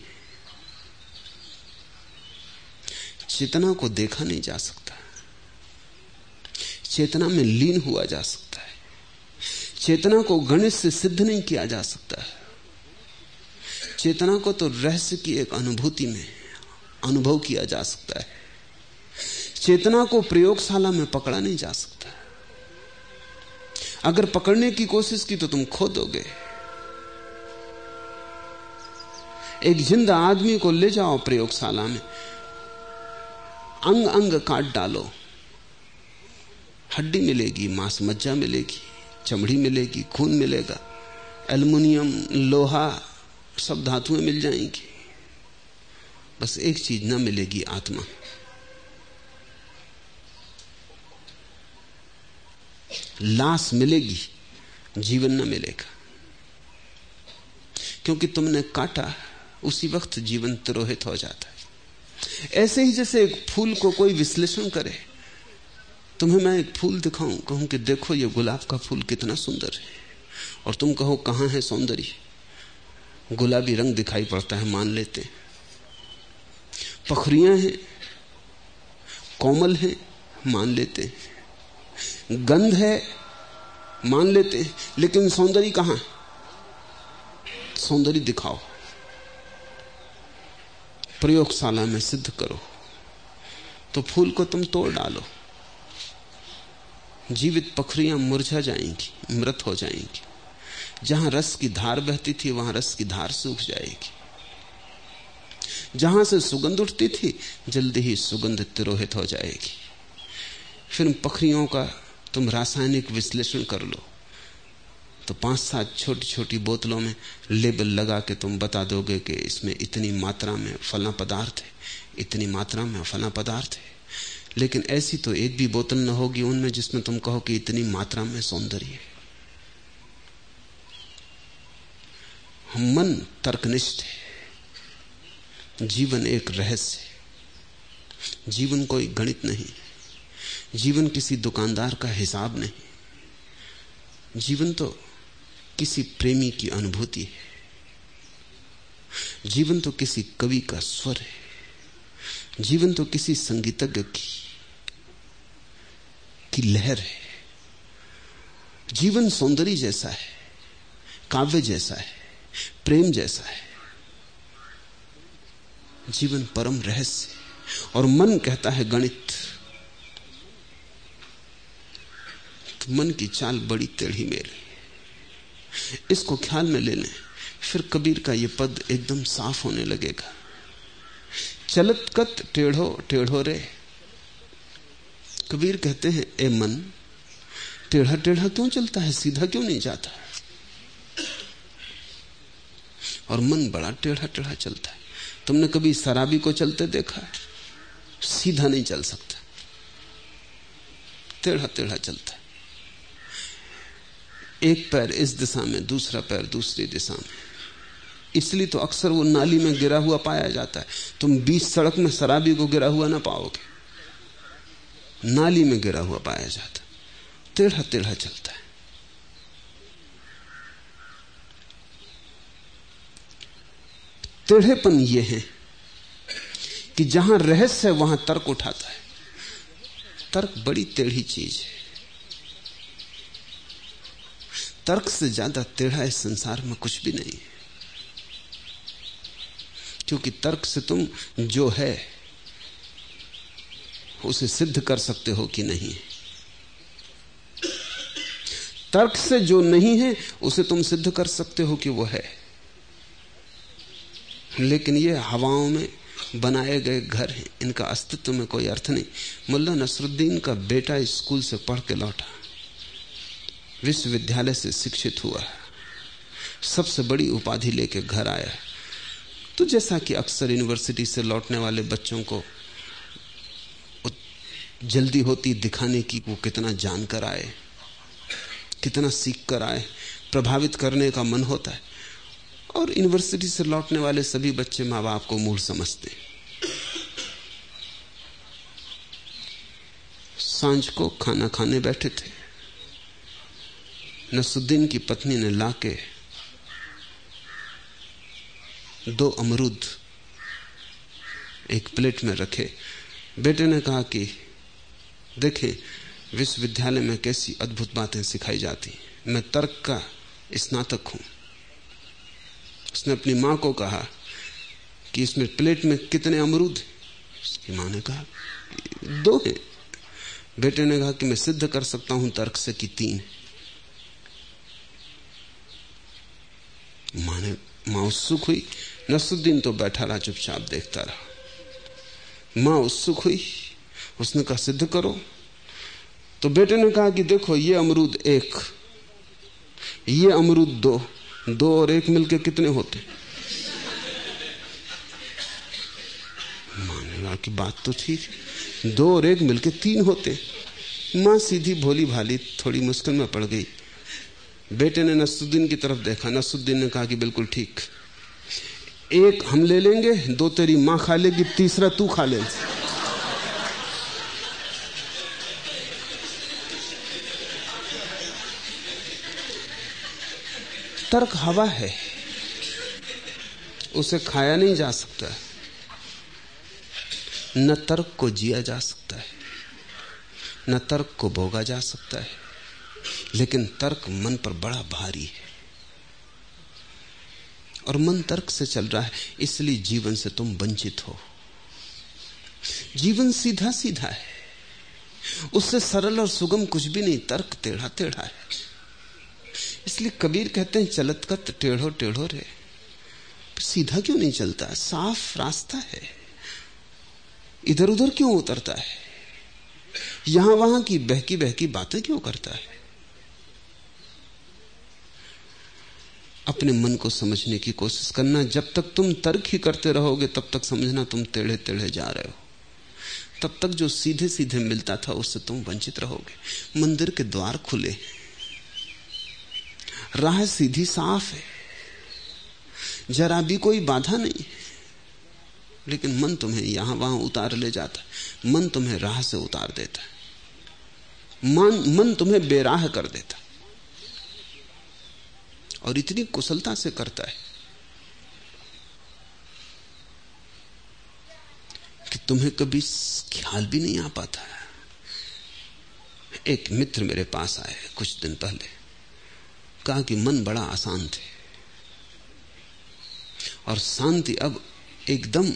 [SPEAKER 2] चेतना को देखा नहीं जा सकता। चेतना में लीन हुआ जा सकता। चेतना को गणित से सिद्ध नहीं किया जा सकता है। चेतना को तो रहस्य की एक अनुभूति में अनुभव किया जा सकता है। चेतना को प्रयोगशाला में पकड़ा नहीं जा सकता। अगर पकड़ने की कोशिश की तो तुम खो दोगे। एक ज़िंदा आदमी को ले जाओ प्रयोगशाला में। अंग अंग काट डालो। हड्डी मिलेगी, मांस मज्जा मिलेगी। चमड़ी मिलेगी, खून मिलेगा, एल्युमिनियम, लोहा, सब धातुएँ मिल जाएँगी। बस एक चीज़ ना मिलेगी आत्मा। लाश मिलेगी, जीवन न मिलेगा। क्योंकि तुमने काटा, उसी वक्त जीवन तिरोहित हो जाता है। ऐसे ही जैसे एक फूल को कोई विश्लेषण करे तुम्हें मैं एक फूल दिखाऊँ? कहूँ कि देखो ये गुलाब का फूल कितना सुंदर है। और तुम कहो, कहाँ है सौंदर्य? गुलाबी रंग दिखाई पड़ता है, मान लेते पखरियाँ हैं, कोमल है, मान लेते गंध है, मान लेते लेकिन सौंदर्य कहाँ? सौंदर्य दिखाओ। प्रयोगशाला में सिद्ध करो। तो फूल को तुम तोड़ डालो। जीवित पखरियाँ मुरझा जाएँगी, मृत हो जाएँगी। जहाँ रस की धार बहती थी, वहाँ रस की धार सूख जाएगी। जहाँ से सुगंध उठती थी, जल्दी ही सुगंध तिरोहित हो जाएगी। फिर पखरियों का तुम रासायनिक विश्लेषण कर लो। तो पाँच सात छोटी छोटी बोतलों में लेबल लगा के तुम बता दोगे कि इसमें इतनी मात्रा में फला पदार्थ है, इतनी मात्रा में फला पदार्थ है। लेकिन ऐसी तो एक भी बोतल न होगी उनमें जिसमें तुम कहो कि इतनी मात्रा में सौंदर्य है। मन तर्कनिष्ठ है। जीवन एक रहस्य है। जीवन कोई गणित नहीं। जीवन किसी दुकानदार का हिसाब नहीं। जीवन तो किसी प्रेमी की अनुभूति है। जीवन तो किसी कवि का स्वर है। जीवन तो किसी संगीतज्ञ की की लहर है। जीवन सौंदर्य जैसा है, काव्य जैसा है, प्रेम जैसा है। जीवन परम रहस्य और मन कहता है गणित। तो मन की चाल बड़ी टेढ़ी मेरी इसको ख्याल में ले लें, फिर कबीर का यह पद एकदम साफ़ होने लगेगा। चलत कत टेढ़ो टेढ़ो रे कबीर कहते हैं, ए मन, टेढ़ा टेढ़ा क्यों चलता है? सीधा क्यों नहीं जाता? और मन बड़ा टेढ़ा टेढ़ा चलता है। तुमने कभी शराबी को चलते देखा है? सीधा नहीं चल सकता। टेढ़ा टेढ़ा चलता है। एक पैर इस दिशा में, दूसरा पैर दूसरी दिशा में। इसलिए तो अक्सर वो नाली में गिरा हुआ पाया जाता है। तुम बीच सड़क में शराबी को गिरा हुआ ना पाओगे। नाली में गिरा हुआ पाया जाता टेढ़ा टेढ़ा चलता है। टेढ़ेपन यह है कि जहाँ रहस्य है, वहाँ तर्क उठाता है। तर्क बड़ी टेढ़ी चीज़ है। तर्क से ज़्यादा टेढ़ा इस संसार में कुछ भी नहीं है। क्योंकि तर्क से तुम जो है उसे सिद्ध कर सकते हो कि नहीं? तर्क से जो नहीं है, उसे तुम सिद्ध कर सकते हो कि वो है। लेकिन ये हवाओं में बनाए गए घर हैं, इनका अस्तित्व में कोई अर्थ नहीं। मुल्ला नसरुद्दीन का बेटा स्कूल से पढ़ के लौटा। विश्वविद्यालय से शिक्षित हुआ। सबसे बड़ी उपाधि लेके घर आया। तो जैसा कि अक्सर यूनिवर्सिटी से लौटने वाले बच्चों को जल्दी होती दिखाने की वो कितना जानकर आए, कितना सीख कर आए, प्रभावित करने का मन होता है। और यूनिवर्सिटी से लौटने वाले सभी बच्चे माँ बाप को मूल समझते साँझ को खाना खाने बैठे थे। नसुद्दीन की पत्नी ने लाके दो अमरूद एक प्लेट में रखे। बेटे ने कहा कि देखें, विश्वविद्यालय में कैसी अद्भुत बातें सिखाई जाती मैं तर्क का स्नातक हूँ। उसने अपनी माँ को कहा कि इसमें प्लेट में कितने अमरूद उसकी माँ ने कहा, दो हैं। बेटे ने कहा कि मैं सिद्ध कर सकता हूँ तर्क से कि तीन माँ ने, माँ उत्सुक हुई। नसुद्दीन तो बैठा रहा, चुपचाप देखता रहा। माँ उत्सुक हुई उसने कहा, सिद्ध करो। तो बेटे ने कहा कि देखो, ये अमरूद एक, ये अमरूद दो दो और एक मिलके कितने होते? माने कहा कि बात तो ठीक दो और एक मिलके तीन होते। माँ सीधी भोली भाली थोड़ी मुश्किल में पड़ गई। बेटे ने नसुद्दीन की तरफ़ देखा। नसुद्दीन ने कहा कि बिल्कुल ठीक। एक हम ले लेंगे, दो तेरी माँ खा लेगी, तीसरा तू खा ले। तर्क हवा है। उसे खाया नहीं जा सकता। न तर्क को जिया जा सकता है, न तर्क को भोगा जा सकता है। लेकिन तर्क मन पर बड़ा भारी है। और मन तर्क से चल रहा है, इसलिए जीवन से तुम वंचित हो। जीवन सीधा सीधा है। उससे सरल और सुगम कुछ भी नहीं, तर्क टेढ़ा टेढ़ा है। इसलिए कबीर कहते हैं, चलत कत, टेढ़ो टेढ़ो रे। सीधा क्यों नहीं चलता? साफ़ रास्ता है। इधर उधर क्यों उतरता है? यहाँ वहाँ की बहकी बहकी बातें क्यों करता है? अपने मन को समझने की कोशिश करना, जब तक तुम तर्क ही करते रहोगे, तब तक समझना तुम टेढ़े टेढ़े जा रहे हो। तब तक जो सीधे सीधे मिलता था, उससे तुम वंचित रहोगे। मंदिर के द्वार खुले राह सीधी साफ़ है। जरा भी कोई बाधा नहीं। लेकिन मन तुम्हें यहाँ वहाँ उतार ले जाता मन तुम्हें राह से उतार देता मन मन तुम्हें बेराह कर देता और इतनी कुशलता से करता है कि तुम्हें कभी ख्याल भी नहीं आ पाता एक मित्र मेरे पास आए कुछ दिन पहले। कहा कि मन बड़ा आसान थे। और शांति अब एकदम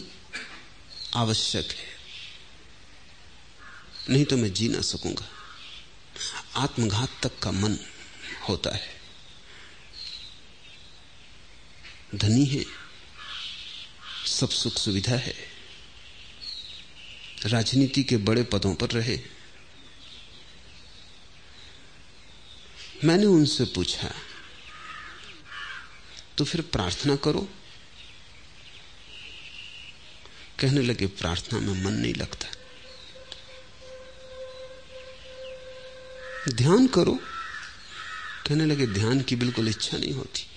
[SPEAKER 2] आवश्यक है। नहीं तो मैं जी ना सकूँगा। आत्मघात तक का मन होता है। धनी है। सब सुख सुविधा है। राजनीति के बड़े पदों पर रहे। मैंने उनसे पूछा तो फिर प्रार्थना करो? कहने लगे, प्रार्थना में मन नहीं लगता। ध्यान करो। कहने लगे, ध्यान की बिल्कुल इच्छा नहीं होती।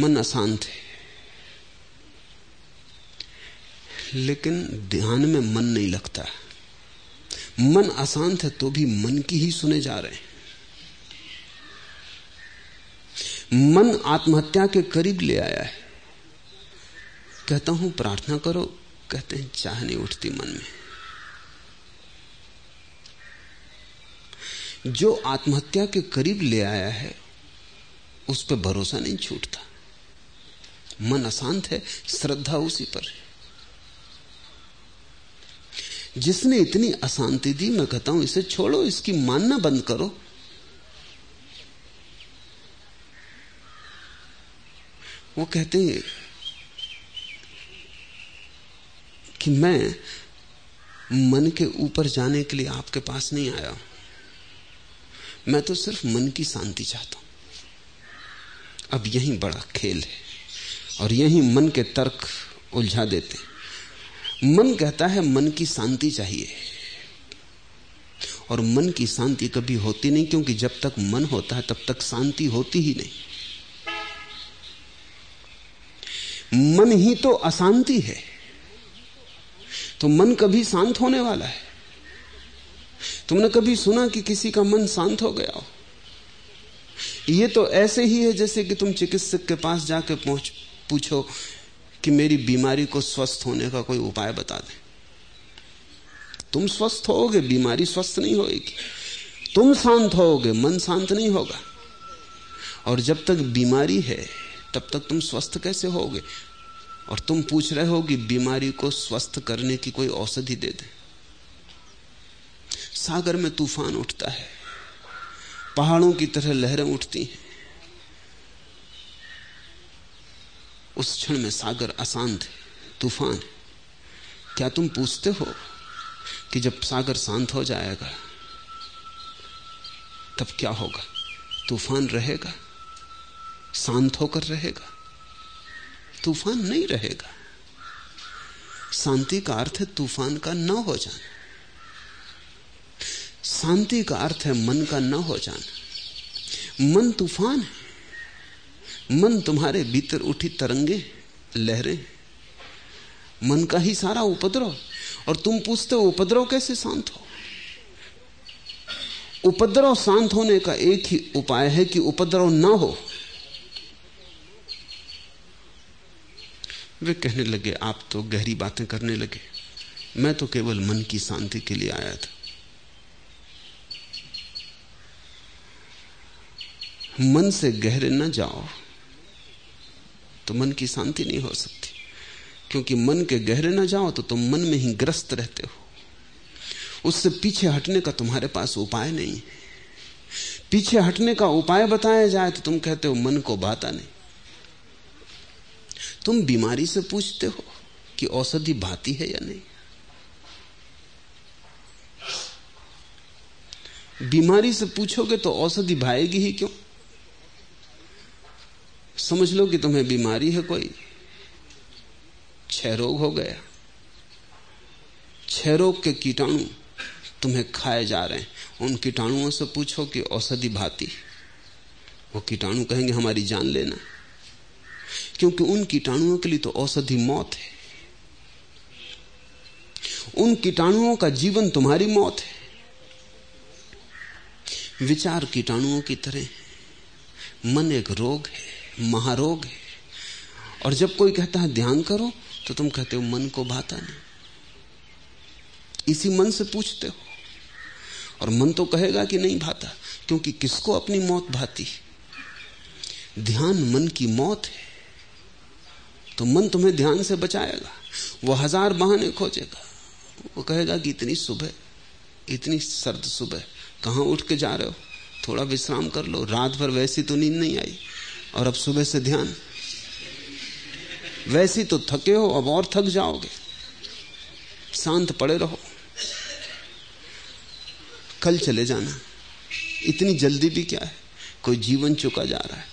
[SPEAKER 2] मन अशांत है। लेकिन ध्यान में मन नहीं लगता। मन अशांत है तो भी मन की ही सुने जा रहे हैं। मन आत्महत्या के करीब ले आया है। कहता हूँ, प्रार्थना करो, कहते हैं, चाह नहीं उठती मन में। जो आत्महत्या के करीब ले आया है, उस पर भरोसा नहीं छूटता। मन अशांत है, श्रद्धा उसी पर है। जिसने इतनी अशांति दी, मैं कहता हूँ, इसे छोड़ो, इसकी मानना बंद करो। वो कहते हैं कि मैं मन के ऊपर जाने के लिए आपके पास नहीं आया। मैं तो सिर्फ़ मन की शांति चाहता हूँ। अब यही बड़ा खेल है और यही मन के तर्क उलझा देते मन कहता है, मन की शांति चाहिए। और मन की शांति कभी होती नहीं, क्योंकि जब तक मन होता है, तब तक शांति होती ही नहीं। मन ही तो अशांति है तो मन कभी शांत होने वाला है। तुमने कभी सुना कि किसी का मन शांत हो गया हो? ये तो ऐसे ही है जैसे कि तुम चिकित्सक के पास जाके पहुँच पूछो कि मेरी बीमारी को स्वस्थ होने का कोई उपाय बता दे। तुम स्वस्थ होगे बीमारी स्वस्थ नहीं होगी तुम शांत होगे मन शांत नहीं होगा। और जब तक बीमारी है, तब तक तुम स्वस्थ कैसे होगे और तुम पूछ रहे हो कि बीमारी को स्वस्थ करने की कोई औषधि दे दे। सागर में तूफ़ान उठता है, पहाड़ों की तरह लहरें उठती हैं। उस क्षण में सागर अशांत है, तूफ़ान क्या तुम पूछते हो कि जब सागर शांत हो जाएगा, तब क्या होगा? तूफ़ान रहेगा? शांत होकर रहेगा? तूफ़ान नहीं रहेगा। शांति का अर्थ है तूफ़ान का न हो जाना। शांति का अर्थ है मन का न हो जाना। मन तूफ़ान है। मन तुम्हारे भीतर उठी तरंगे, लहरें। मन का ही सारा उपद्रव। और तुम पूछते हो, उपद्रव कैसे शांत हो? उपद्रव शांत होने का एक ही उपाय है कि उपद्रव ना हो। वे कहने लगे, आप तो गहरी बातें करने लगे। मैं तो केवल मन की शांति के लिए आया था। मन से गहरे न जाओ। तो मन की शांति नहीं हो सकती। क्योंकि मन के गहरे न जाओ तो तुम मन में ही ग्रस्त रहते हो। उससे पीछे हटने का तुम्हारे पास उपाय नहीं है। पीछे हटने का उपाय बताया जाए तो तुम कहते हो, मन को भाता नहीं। तुम बीमारी से पूछते हो कि औषधि भाती है या नहीं। बीमारी से पूछोगे तो औषधि भाएगी ही क्यों? समझ लो कि तुम्हें बीमारी है कोई। क्षय रोग हो गया क्षय रोग के कीटाणु तुम्हें खाए जा रहे हैं। उन कीटाणुओं से पूछो कि औषधि भाती। वो कीटाणु कहेंगे, हमारी जान लेना। क्योंकि उन कीटाणुओं के लिए तो औषधि मौत है। उन कीटाणुओं का जीवन तुम्हारी मौत है। विचार कीटाणुओं की तरह मन एक रोग है। महारोग है। और जब कोई कहता है, ध्यान करो तो तुम कहते हो, मन को भाता नहीं। इसी मन से पूछते हो। और मन तो कहेगा कि नहीं भाता, क्योंकि किसको अपनी मौत भाती? ध्यान मन की मौत है। तो मन तुम्हें ध्यान से बचाएगा। वो हज़ार बहाने खोजेगा। वो कहेगा कि इतनी सुबह, इतनी सर्द सुबह, कहाँ उठ के जा रहे हो? थोड़ा विश्राम कर लो। रात भर वैसी तो नींद नहीं आई। और अब सुबह से ध्यान। वैसी तो थके हो, अब और थक जाओगे। शांत पड़े रहो। कल चले जाना। इतनी जल्दी भी क्या है? कोई जीवन चुका जा रहा है।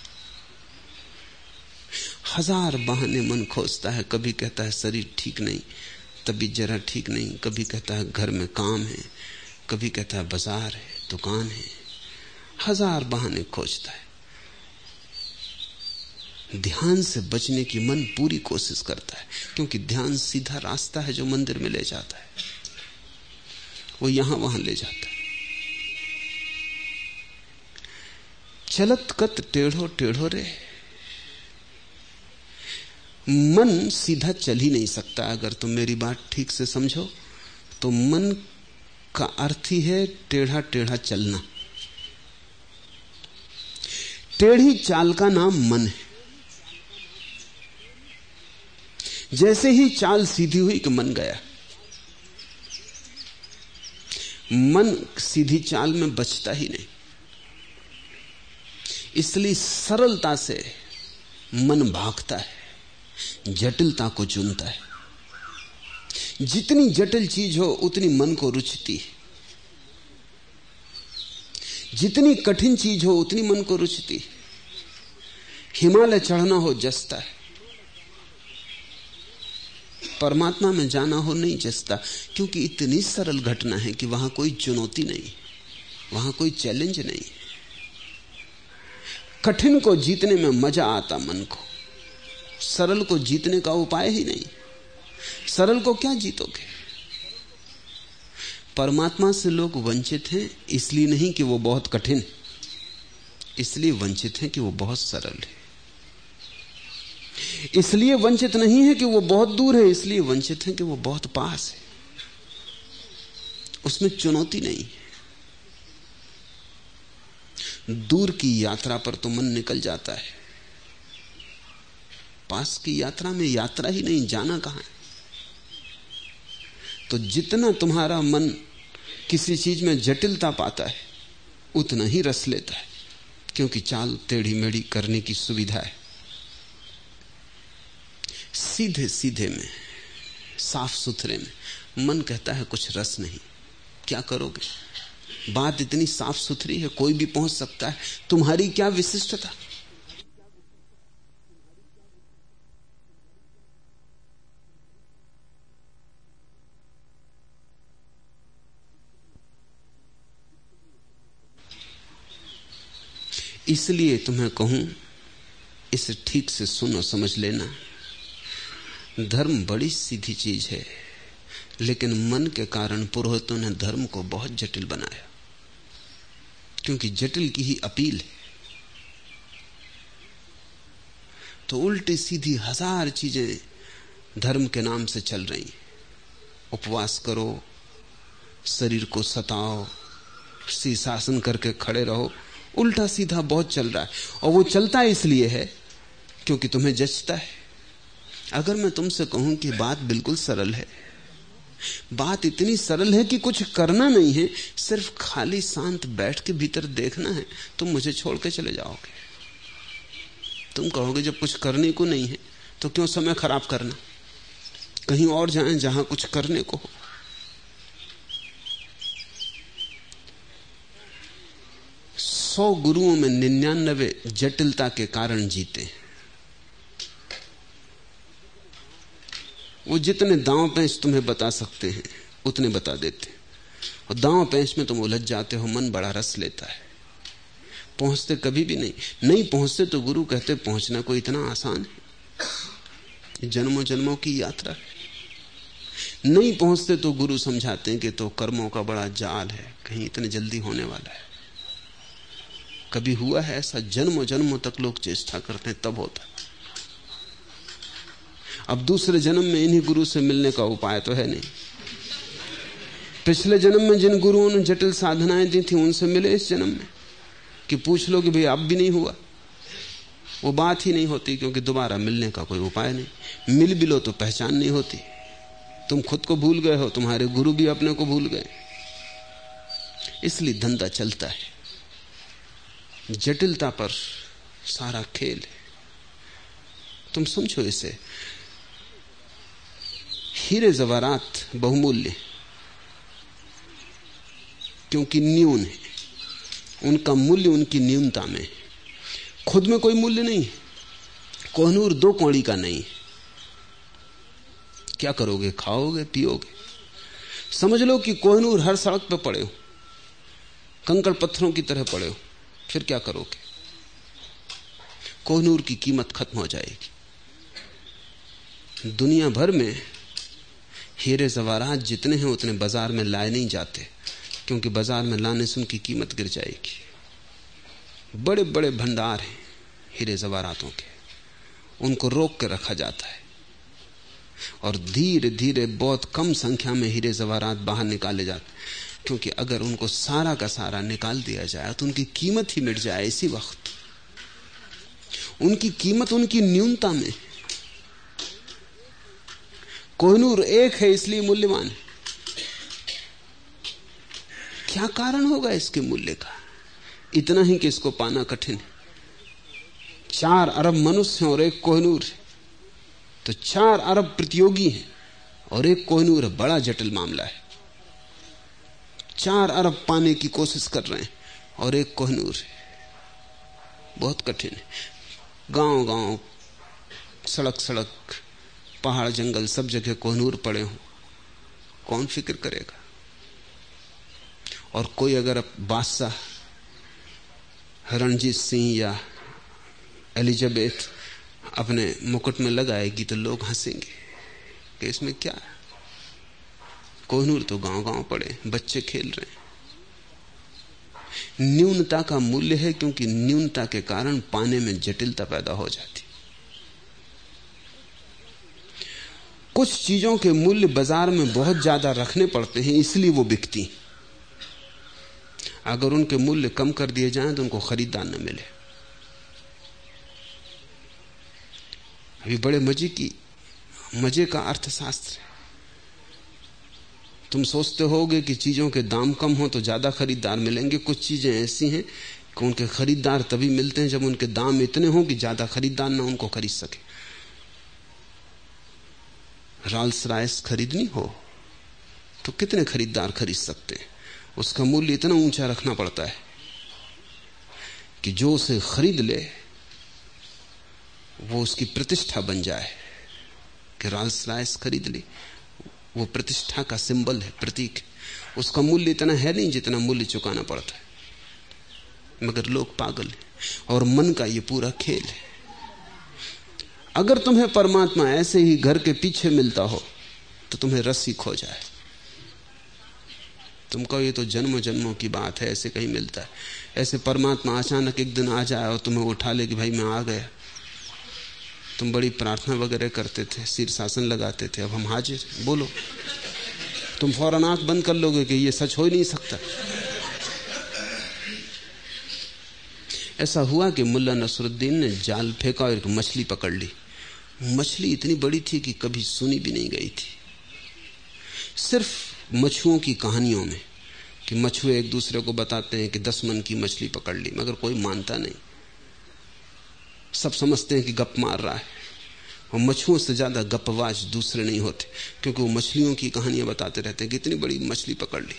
[SPEAKER 2] हज़ार बहाने मन खोजता है, कभी कहता है शरीर ठीक नहीं, तभी जरा ठीक नहीं, कभी कहता है घर में काम है, कभी कहता है बाज़ार है, दुकान है। हज़ार बहाने खोजता है। ध्यान से बचने की मन पूरी कोशिश करता है, क्योंकि ध्यान सीधा रास्ता है जो मंदिर में ले जाता है। वो यहाँ वहाँ ले जाता है। चलत कत टेढ़ो टेढ़ो रे। मन सीधा चल ही नहीं सकता। अगर तुम मेरी बात ठीक से समझो तो मन का अर्थ ही है टेढ़ा टेढ़ा चलना। टेढ़ी चाल का नाम मन है। जैसे ही चाल सीधी हुई कि मन गया। मन सीधी चाल में बचता ही नहीं। इसलिए सरलता से मन भागता है, जटिलता को चुनता है। जितनी जटिल चीज़ हो, उतनी मन को रुचती है। जितनी कठिन चीज़ हो, उतनी मन को रुचती है। हिमालय चढ़ना हो, जसता है। परमात्मा में जाना हो नहीं जसता, क्योंकि इतनी सरल घटना है कि वहाँ कोई चुनौती नहीं, वहाँ कोई चैलेंज नहीं। कठिन को जीतने में मज़ा आता मन को, सरल को जीतने का उपाय ही नहीं। सरल को क्या जीतोगे? परमात्मा से लोग वंचित हैं, इसलिए नहीं कि वो बहुत कठिन, इसलिए वंचित हैं कि वो बहुत सरल है। इसलिए वंचित नहीं है कि वो बहुत दूर है, इसलिए वंचित है कि वो बहुत पास है। उसमें चुनौती नहीं है। दूर की यात्रा पर तो मन निकल जाता है। पास की यात्रा में यात्रा ही नहीं, जाना कहाँ है? तो जितना तुम्हारा मन किसी चीज़ में जटिलता पाता है, उतना ही रस लेता है, क्योंकि चाल, टेढ़ी मेढ़ी करने की सुविधा है। सीधे सीधे में, साफ़ सुथरे में, मन कहता है, कुछ रस नहीं। क्या करोगे? बात इतनी साफ़ सुथरी है, कोई भी पहुँच सकता है। तुम्हारी क्या विशिष्टता? इसलिए तुम्हें कहूँ, इसे ठीक से सुनो, समझ लेना। धर्म बड़ी सीधी चीज़ है। लेकिन मन के कारण पुरोहितों ने धर्म को बहुत जटिल बनाया। क्योंकि जटिल की ही अपील है। तो उल्टी सीधी हज़ार चीज़ें धर्म के नाम से चल रही उपवास करो, शरीर को सताओ शीशासन करके खड़े रहो। उल्टा सीधा बहुत चल रहा है। और वो चलता इसलिए है क्योंकि तुम्हें जचता है। अगर मैं तुमसे कहूँ कि बात बिल्कुल सरल है, बात इतनी सरल है कि कुछ करना नहीं है, सिर्फ़ खाली शांत बैठ के भीतर देखना है, तुम मुझे छोड़ के चले जाओगे। तुम कहोगे जब कुछ करने को नहीं है तो क्यों समय खराब करना? कहीं और जाएँ जहाँ कुछ करने को हो। सौ गुरुओं में निन्यानवे जटिलता के कारण जीते हैं। वो जितने दांव पैंच तुम्हें बता सकते हैं, उतने बता देते और दांव पैंच में तुम उलझ जाते हो, मन बड़ा रस लेता है। पहुँचते कभी भी नहीं। नहीं पहुँचते तो गुरु कहते, पहुँचना कोई इतना आसान है। जन्मों जन्मों की यात्रा है। नहीं पहुँचते तो गुरु समझाते हैं कि तो कर्मों का बड़ा जाल है, कहीं इतने जल्दी होने वाला है। कभी हुआ है ऐसा? जन्मों जन्मों तक लोग चेष्टा करते हैं, तब होता अब दूसरे जन्म में इन्हीं गुरु से मिलने का उपाय तो है नहीं। पिछले जन्म में जिन गुरुओं ने जटिल साधनाएँ दी थी, उनसे मिले इस जन्म में कि पूछ लो कि भाई अब भी नहीं हुआ। वो बात ही नहीं होती क्योंकि दोबारा मिलने का कोई उपाय नहीं। मिल भी लो तो पहचान नहीं होती। तुम खुद को भूल गए हो, तुम्हारे गुरु भी अपने को भूल गए। इसलिए धंधा चलता है। जटिलता पर सारा खेल है। तुम समझो इसे। हीरे जवारात बहुमूल्य क्योंकि न्यून है। उनका मूल्य उनकी न्यूनता में खुद में कोई मूल्य नहीं है। कोहनूर दो कौड़ी का नहीं क्या करोगे? खाओगे? पियोगे? समझ लो कि कोहनूर हर सड़क पर पड़े हो। कंकड़ पत्थरों की तरह पड़े हो। फिर क्या करोगे? कोहनूर की कीमत खत्म हो जाएगी। दुनिया भर में हीरे जवारात जितने हैं उतने बाज़ार में लाए नहीं जाते, क्योंकि बाज़ार में लाने से उनकी कीमत गिर जाएगी। बड़े बड़े भंडार हैं हीरे जवारातों के। उनको रोक के रखा जाता है। और धीरे धीरे बहुत कम संख्या में हीरे जवारात बाहर निकाले जाते क्योंकि अगर उनको सारा का सारा निकाल दिया जाए तो उनकी कीमत ही मिट जाए इसी वक्त। उनकी कीमत उनकी न्यूनता में कोहनूर एक है, इसलिए मूल्यवान है। क्या कारण होगा इसके मूल्य का? इतना ही कि इसको पाना कठिन है। चार अरब मनुष्य और एक कोहनूर है। तो चार अरब प्रतियोगी हैं और एक कोहनूर है बड़ा जटिल मामला है। चार अरब पाने की कोशिश कर रहे हैं और एक कोहनूर है। बहुत कठिन है। गाँव गाँव सड़क सड़क पहाड़, जंगल, सब जगह कोहनूर पड़े हो। कौन फ़िक्र करेगा? और कोई अगर बादशाह रणजीत सिंह या एलिजाबेथ अपने मुकुट में लगाएगी तो लोग हंसेंगे कि इसमें क्या है? कोहनूर तो गाँव गाँव पड़े, बच्चे खेल रहे हैं। न्यूनता का मूल्य है क्योंकि न्यूनता के कारण पाने में जटिलता पैदा हो जाती कुछ चीज़ों के मूल्य बाज़ार में बहुत ज़्यादा रखने पड़ते हैं, इसलिए वो बिकती। अगर उनके मूल्य कम कर दिए जाएँ तो उनको खरीदार न मिले। अभी बड़े मज़े की, मज़े का अर्थशास्त्र तुम सोचते होगे कि चीज़ों के दाम कम हो तो ज़्यादा खरीदार मिलेंगे। कुछ चीज़ें ऐसी हैं कि उनके खरीदार तभी मिलते हैं जब उनके दाम इतने हों कि ज़्यादा खरीदार ना उनको खरीद सके। राल्स राइस खरीदनी हो तो कितने खरीदार खरीद सकते हैं? उसका मूल्य इतना ऊँचा रखना पड़ता है कि जो उसे खरीद ले, वो उसकी प्रतिष्ठा बन जाए कि राल्स राइस खरीद ली। वो प्रतिष्ठा का सिंबल है, प्रतीक। उसका मूल्य इतना है नहीं जितना मूल्य चुकाना पड़ता है। मगर लोग पागल हैं और मन का ये पूरा खेल है। अगर तुम्हें परमात्मा ऐसे ही घर के पीछे मिलता हो तो तुम्हें रस्सी खो जाए। तुम कहो ये तो जन्मों जन्मों की बात है, ऐसे कहीं मिलता है। ऐसे परमात्मा अचानक एक दिन आ जाए और तुम्हें उठा ले कि भाई मैं आ गया। तुम बड़ी प्रार्थना वगैरह करते थे, सिर शासन लगाते थे, अब हम हाजिर बोलो। तुम फ़ौरन आँख बंद कर लोगे कि ये सच हो ही नहीं सकता। ऐसा हुआ कि मुल्ला नसरुद्दीन ने जाल फेंका और एक मछली पकड़ ली। मछली इतनी बड़ी थी कि कभी सुनी भी नहीं गई थी। सिर्फ़ मछुओं की कहानियों में कि मछुए एक दूसरे को बताते हैं कि दस मन की मछली पकड़ ली, मगर कोई मानता नहीं। सब समझते हैं कि गप मार रहा है। और मछुओं से ज़्यादा गपवाज दूसरे नहीं होते, क्योंकि वो मछलियों की कहानियाँ बताते रहते हैं कि इतनी बड़ी मछली पकड़ ली।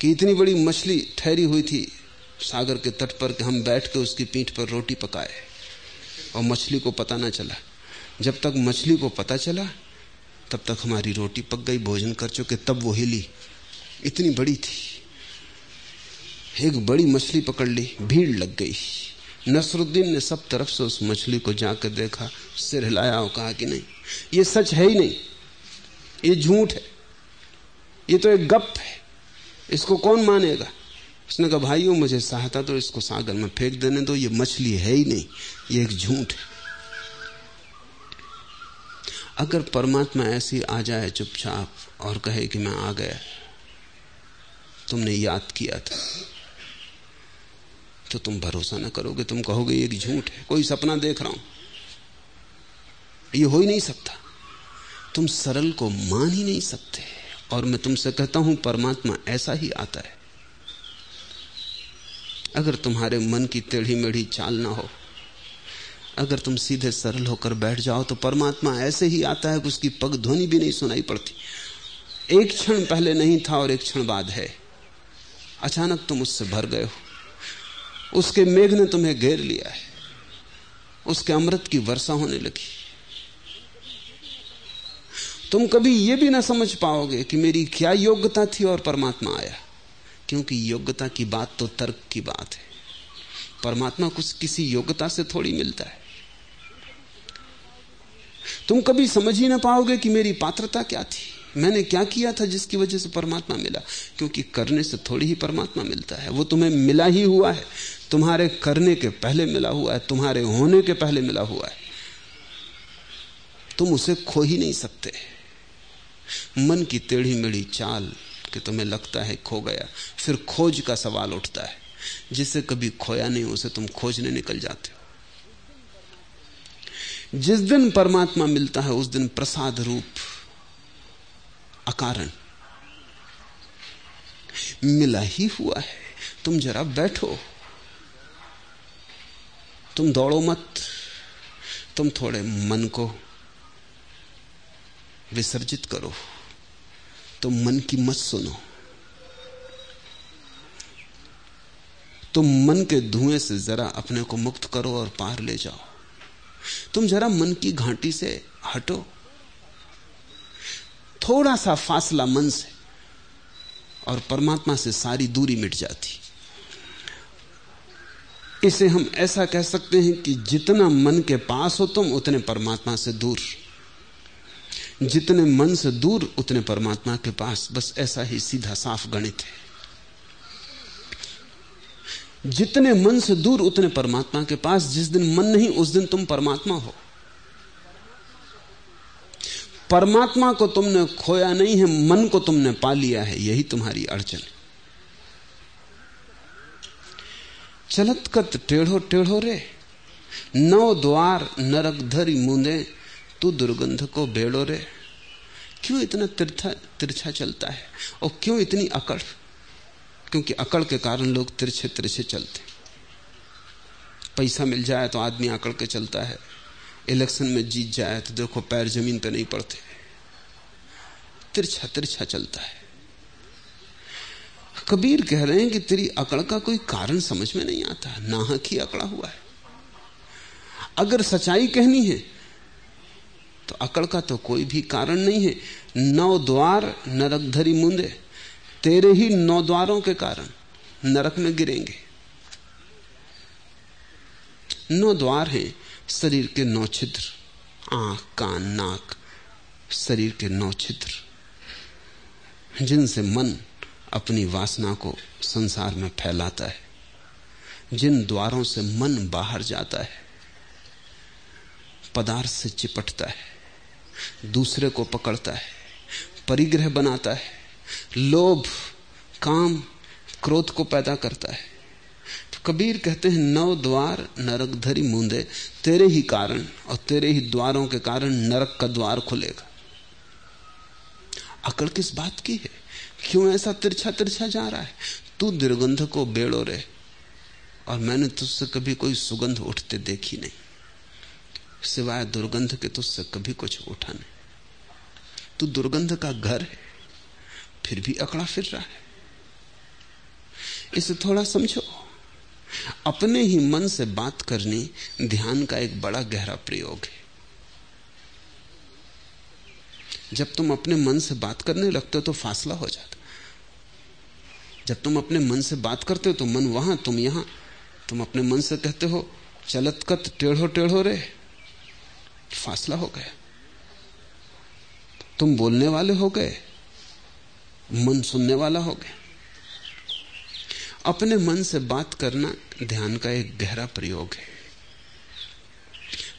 [SPEAKER 2] कि इतनी बड़ी मछली ठहरी हुई थी सागर के तट पर कि हम बैठ के उसकी पीठ पर रोटी पकाए। और मछली को पता ना चला। जब तक मछली को पता चला, तब तक हमारी रोटी पक गई, भोजन कर चुके, तब वो हिली। इतनी बड़ी थी। एक बड़ी मछली पकड़ ली, भीड़ लग गई। नसरुद्दीन ने सब तरफ़ से उस मछली को जाकर देखा सिर हिलाया और कहा कि नहीं, ये सच है ही नहीं। ये झूठ है। ये तो एक गप है। इसको कौन मानेगा? उसने कहा भाइयों मुझे सहायता तो इसको सागर में फेंक देने दो, ये मछली है ही नहीं, ये एक झूठ है। अगर परमात्मा ऐसी आ जाए चुपचाप और कहे कि मैं आ गया, तुमने याद किया था तो तुम भरोसा ना करोगे, तुम कहोगे, ये झूठ है, कोई सपना देख रहा हूँ। ये हो ही नहीं सकता। तुम सरल को मान ही नहीं सकते, और मैं तुमसे कहता हूँ, परमात्मा ऐसा ही आता है। अगर तुम्हारे मन की टेढ़ी मेढ़ी चाल ना हो, अगर तुम सीधे सरल होकर बैठ जाओ तो परमात्मा ऐसे ही आता है कि उसकी पग ध्वनि भी नहीं सुनाई पड़ती। एक क्षण पहले नहीं था और एक क्षण बाद है। अचानक तुम उससे भर गए हो। उसके मेघ ने तुम्हें घेर लिया है। उसके अमृत की वर्षा होने लगी। तुम कभी यह भी ना समझ पाओगे कि मेरी क्या योग्यता थी और परमात्मा आया। क्योंकि योग्यता की बात तो तर्क की बात है। परमात्मा कुछ किसी योग्यता से थोड़ी मिलता है। तुम कभी समझ ही ना पाओगे कि मेरी पात्रता क्या थी। मैंने क्या किया था जिसकी वजह से परमात्मा मिला? क्योंकि करने से थोड़ी ही परमात्मा मिलता है। वो तुम्हें मिला ही हुआ है। तुम्हारे करने के पहले मिला हुआ है। तुम्हारे होने के पहले मिला हुआ है। तुम उसे खो ही नहीं सकते। मन की टेढ़ी मेढ़ी चाल कि तुम्हें लगता है खो गया, फिर खोज का सवाल उठता है, जिसे कभी खोया नहीं, उसे तुम खोजने निकल जाते हो। जिस दिन परमात्मा मिलता है, उस दिन प्रसाद रूप अकारण मिला ही हुआ है। तुम जरा बैठो, तुम दौड़ो मत, तुम थोड़े मन को विसर्जित करो। तुम मन की मत सुनो। तुम मन के धुएँ से जरा अपने को मुक्त करो और पार ले जाओ। तुम जरा मन की घाटी से हटो। थोड़ा सा फासला मन से और परमात्मा से सारी दूरी मिट जाती। इसे हम ऐसा कह सकते हैं कि जितना मन के पास हो तुम उतने परमात्मा से दूर। जितने मन से दूर, उतने परमात्मा के पास। बस ऐसा ही सीधा साफ़ गणित है। जितने मन से दूर, उतने परमात्मा के पास। जिस दिन मन नहीं, उस दिन तुम परमात्मा हो। परमात्मा को तुमने खोया नहीं है, मन को तुमने पा लिया है। यही तुम्हारी अड़चन है। चलत कत टेढ़ो टेढ़ो रे। नौ द्वार नरक धरी मुंदे। तू दुर्गंध को बेड़ो रे। क्यों इतना तिरछा तिरछा चलता है? और क्यों इतनी अकड़? क्योंकि अकड़ के कारण लोग तिरछे तिरछे चलते पैसा मिल जाए तो आदमी अकड़ के चलता है। इलेक्शन में जीत जाए तो देखो पैर ज़मीन पर नहीं पड़ते। तिरछा तिरछा चलता है। कबीर कह रहे हैं कि तेरी अकड़ का कोई कारण समझ में नहीं आता। नाहक ही अकड़ा हुआ है। अगर सच्चाई कहनी है तो अकड़ का तो कोई भी कारण नहीं है। नौ द्वार, नरक धरी मुंदे। तेरे ही नौ द्वारों के कारण नरक में गिरेंगे। नौ द्वार हैं शरीर के नौ छिद्र। आँख, कान, नाक, शरीर के नौ छिद्र। जिनसे मन अपनी वासना को संसार में फैलाता है। जिन द्वारों से मन बाहर जाता है, पदार्थ से चिपटता है। दूसरे को पकड़ता है, परिग्रह बनाता है, लोभ, काम, क्रोध को पैदा करता है। तो कबीर कहते हैं, नव द्वार, नरक धरी मूंदे, तेरे ही कारण और तेरे ही द्वारों के कारण नरक का द्वार खुलेगा। अकड़ किस बात की है? क्यों ऐसा तिरछा तिरछा जा रहा है? तू दुर्गंध को बेड़ो रे और मैंने तुझसे कभी कोई सुगंध उठते देखी नहीं। सिवाय दुर्गंध के तुझसे कभी कुछ उठा नहीं। तू दुर्गंध का घर है, फिर भी अकड़ा फिर रहा है। इसे थोड़ा समझो, अपने ही मन से बात करनी ध्यान का एक बड़ा गहरा प्रयोग है। जब तुम अपने मन से बात करने लगते हो तो फासला हो जाता। जब तुम अपने मन से बात करते हो तो मन वहाँ, तुम यहाँ। तुम अपने मन से कहते हो चलत कत टेढ़ो टेढ़ो रे। फासला हो गया। तुम बोलने वाले हो गए, मन सुनने वाला हो गया। अपने मन से बात करना ध्यान का एक गहरा प्रयोग है।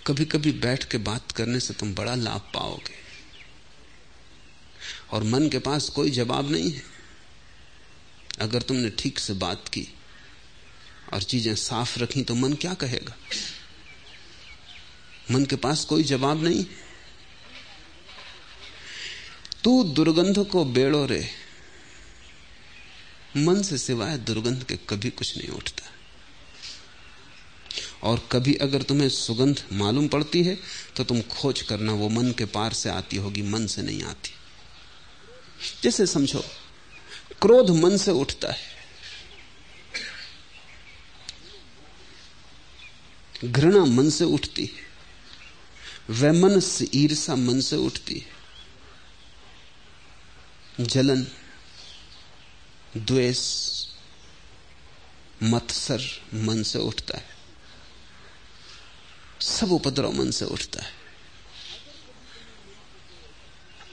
[SPEAKER 2] कभी कभी बैठ के बात करने से तुम बड़ा लाभ पाओगे। और मन के पास कोई जवाब नहीं है। अगर तुमने ठीक से बात की और चीज़ें साफ़ रखी तो मन क्या कहेगा? मन के पास कोई जवाब नहीं। तू दुर्गंध को बेड़ो रे। मन से सिवाय दुर्गंध के कभी कुछ नहीं उठता। और कभी अगर तुम्हें सुगंध मालूम पड़ती है तो तुम खोज करना, वो मन के पार से आती होगी, मन से नहीं आती। जैसे समझो, क्रोध मन से उठता है। घृणा मन से उठती है। वैमनस्य ईर्षा मन से उठती है। जलन, द्वेष, मत्सर मन से उठता है। सब उपद्रव मन से उठता है।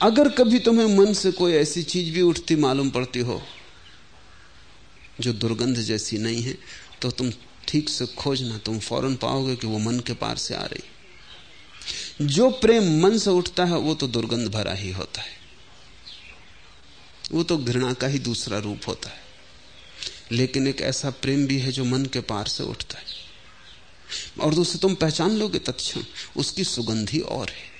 [SPEAKER 2] अगर कभी तुम्हें मन से कोई ऐसी चीज़ भी उठती मालूम पड़ती हो, जो दुर्गंध जैसी नहीं है तो तुम ठीक से खोजना, तुम फ़ौरन पाओगे कि वो मन के पार से आ रही जो प्रेम मन से उठता है, वो तो दुर्गंध भरा ही होता है। वो तो घृणा का ही दूसरा रूप होता है। लेकिन एक ऐसा प्रेम भी है जो मन के पार से उठता है। और उसे तुम पहचान लोगे तत्क्षण, उसकी सुगंधी और है।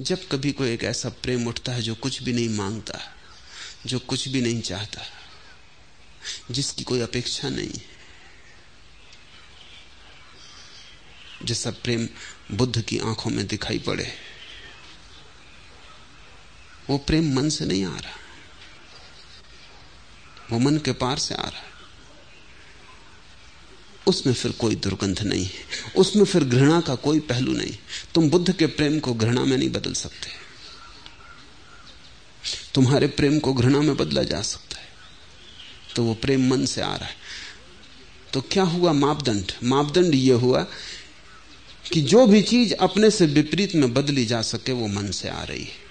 [SPEAKER 2] जब कभी कोई एक ऐसा प्रेम उठता है जो कुछ भी नहीं माँगता, जो कुछ भी नहीं चाहता, जिसकी कोई अपेक्षा नहीं जैसा प्रेम बुद्ध की आँखों में दिखाई पड़े। वो प्रेम मन से नहीं आ रहा। वो मन के पार से आ रहा है। उसमें फिर कोई दुर्गंध नहीं है। उसमें फिर घृणा का कोई पहलू नहीं। तुम बुद्ध के प्रेम को घृणा में नहीं बदल सकते। तुम्हारे प्रेम को घृणा में बदला जा सकता है। तो वो प्रेम मन से आ रहा है। तो क्या हुआ मापदंड? मापदंड ये हुआ कि जो भी चीज़ अपने से विपरीत में बदली जा सके, वो मन से आ रही है।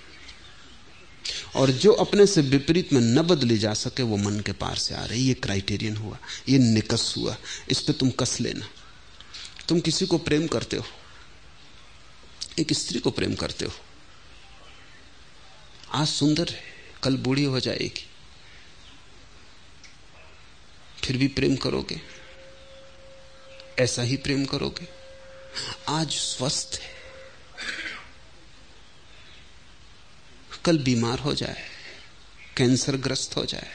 [SPEAKER 2] और जो अपने से विपरीत में न बदली जा सके, वो मन के पार से आ रही है। ये क्राइटेरियन हुआ, ये निकस हुआ। इस पे तुम कस लेना। तुम किसी को प्रेम करते हो, एक स्त्री को प्रेम करते हो। आज सुंदर है, कल बूढ़ी हो जाएगी। फिर भी प्रेम करोगे? ऐसा ही प्रेम करोगे? आज स्वस्थ है। कल बीमार हो जाए कैंसर ग्रस्त हो जाए,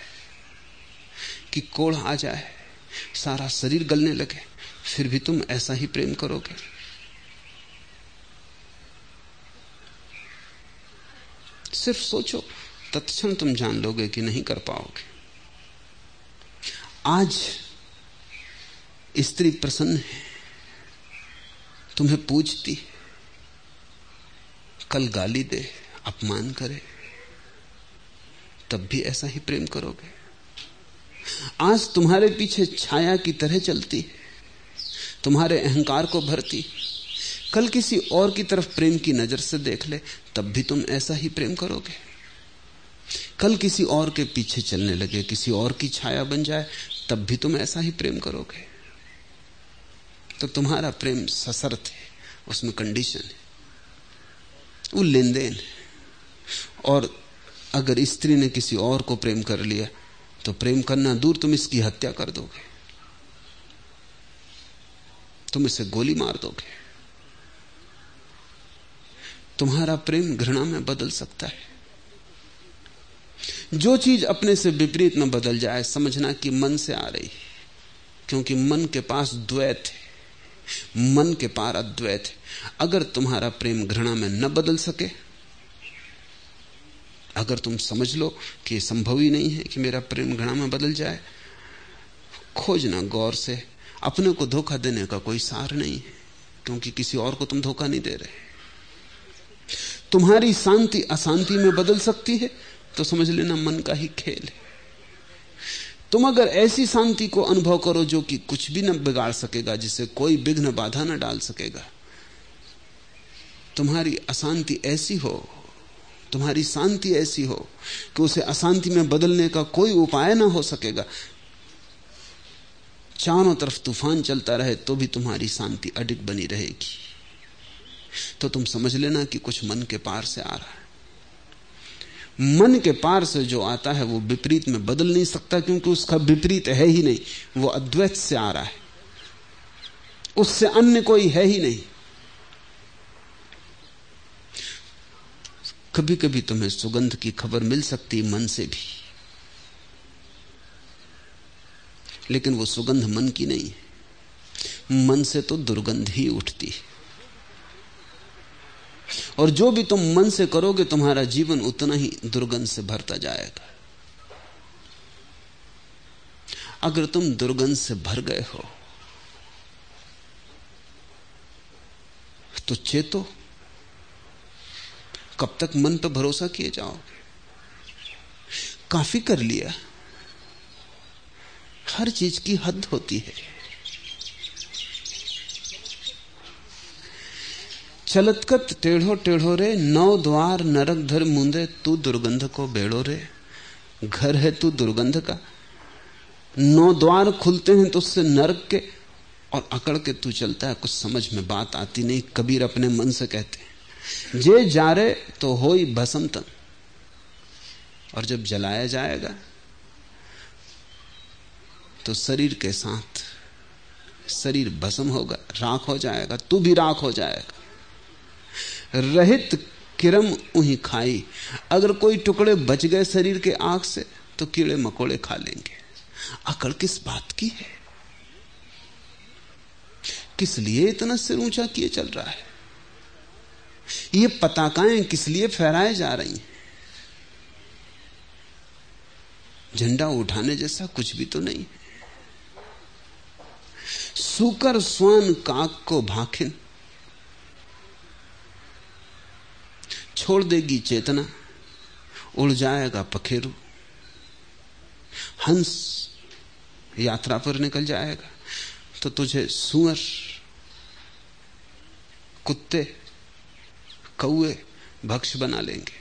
[SPEAKER 2] कि कोढ़ आ जाए, सारा शरीर गलने लगे, फिर भी तुम ऐसा ही प्रेम करोगे। सिर्फ़ सोचो, तत्क्षण तुम जान लोगे कि नहीं कर पाओगे। आज स्त्री प्रसन्न है। तुम्हें पूछती कल गाली दे, अपमान करे, तब भी ऐसा ही प्रेम करोगे। आज तुम्हारे पीछे छाया की तरह चलती तुम्हारे अहंकार को भरती कल किसी और की तरफ़ प्रेम की नज़र से देख ले, तब भी तुम ऐसा ही प्रेम करोगे। कल किसी और के पीछे चलने लगे, किसी और की छाया बन जाए, तब भी तुम ऐसा ही प्रेम करोगे। तो तुम्हारा प्रेम सशर्त है, उसमें कंडीशन है। वो लेन देन है। और अगर स्त्री ने किसी और को प्रेम कर लिया तो प्रेम करना दूर तुम इसकी हत्या कर दोगे। तुम इसे गोली मार दोगे। तुम्हारा प्रेम घृणा में बदल सकता है। जो चीज़ अपने से विपरीत में बदल जाए, समझना कि मन से आ रही है, क्योंकि मन के पास द्वैत है। मन के पार अद्वैत है। अगर तुम्हारा प्रेम घृणा में न बदल सके, अगर तुम समझ लो कि संभव ही नहीं है कि मेरा प्रेम घृणा में बदल जाए खोजना गौर से। अपने को धोखा देने का कोई सार नहीं है, क्योंकि किसी और को तुम धोखा नहीं दे रहे। तुम्हारी शांति अशांति में बदल सकती है तो समझ लेना मन का ही खेल है। तुम अगर ऐसी शांति को अनुभव करो जो कि कुछ भी न बिगाड़ सकेगा, जिसे कोई विघ्न बाधा न डाल सकेगा। तुम्हारी अशांति ऐसी हो, तुम्हारी शांति ऐसी हो कि उसे अशांति में बदलने का कोई उपाय ना हो सकेगा। चारों तरफ़ तूफ़ान चलता रहे तो भी तुम्हारी शांति अडिग बनी रहेगी। तो तुम समझ लेना कि कुछ मन के पार से आ रहा है। मन के पार से जो आता है, वो विपरीत में बदल नहीं सकता, क्योंकि उसका विपरीत है ही नहीं। वो अद्वैत से आ रहा है। उससे अन्य कोई है ही नहीं। कभी कभी तुम्हें सुगंध की खबर मिल सकती मन से भी। लेकिन वो सुगंध मन की नहीं है। मन से तो दुर्गंध ही उठती है। और जो भी तुम मन से करोगे, तुम्हारा जीवन उतना ही दुर्गंध से भरता जाएगा। अगर तुम दुर्गंध से भर गए हो तो चेतो, कब तक मन पर भरोसा किए जाओगे? काफ़ी कर लिया। हर चीज़ की हद होती है। चलतकत टेढ़ो टेढ़ो रे, नौ द्वार नरक धर मुंदे, तू दुर्गंध को बेड़ो रे। घर है तू दुर्गंध का। नौ द्वार खुलते हैं तो उससे नरक के, और अकड़ के तू चलता है, कुछ समझ में बात आती नहीं, कबीर अपने मन से कहते हैं। जे जा रहे तो हो ही भसमतन और जब जलाया जाएगा तो शरीर के साथ, शरीर भस्म होगा, राख हो जाएगा, तू भी राख हो जाएगा। रहित किरम उही खाई। अगर कोई टुकड़े बच गए शरीर के आँख से तो कीड़े मकोड़े खा लेंगे। अकड़ किस बात की है? किस लिए इतना सिर ऊँचा किए चल रहा है? ये पताकाएँ किस लिए फहराए जा रही हैं? झंडा उठाने जैसा कुछ भी तो नहीं सुकर स्वान काक को भाखिन छोड़ देगी चेतना। उड़ जाएगा पखेरु। हंस, यात्रा पर निकल जाएगा। तो तुझे सुअर, कुत्ते कौए भक्ष बना लेंगे।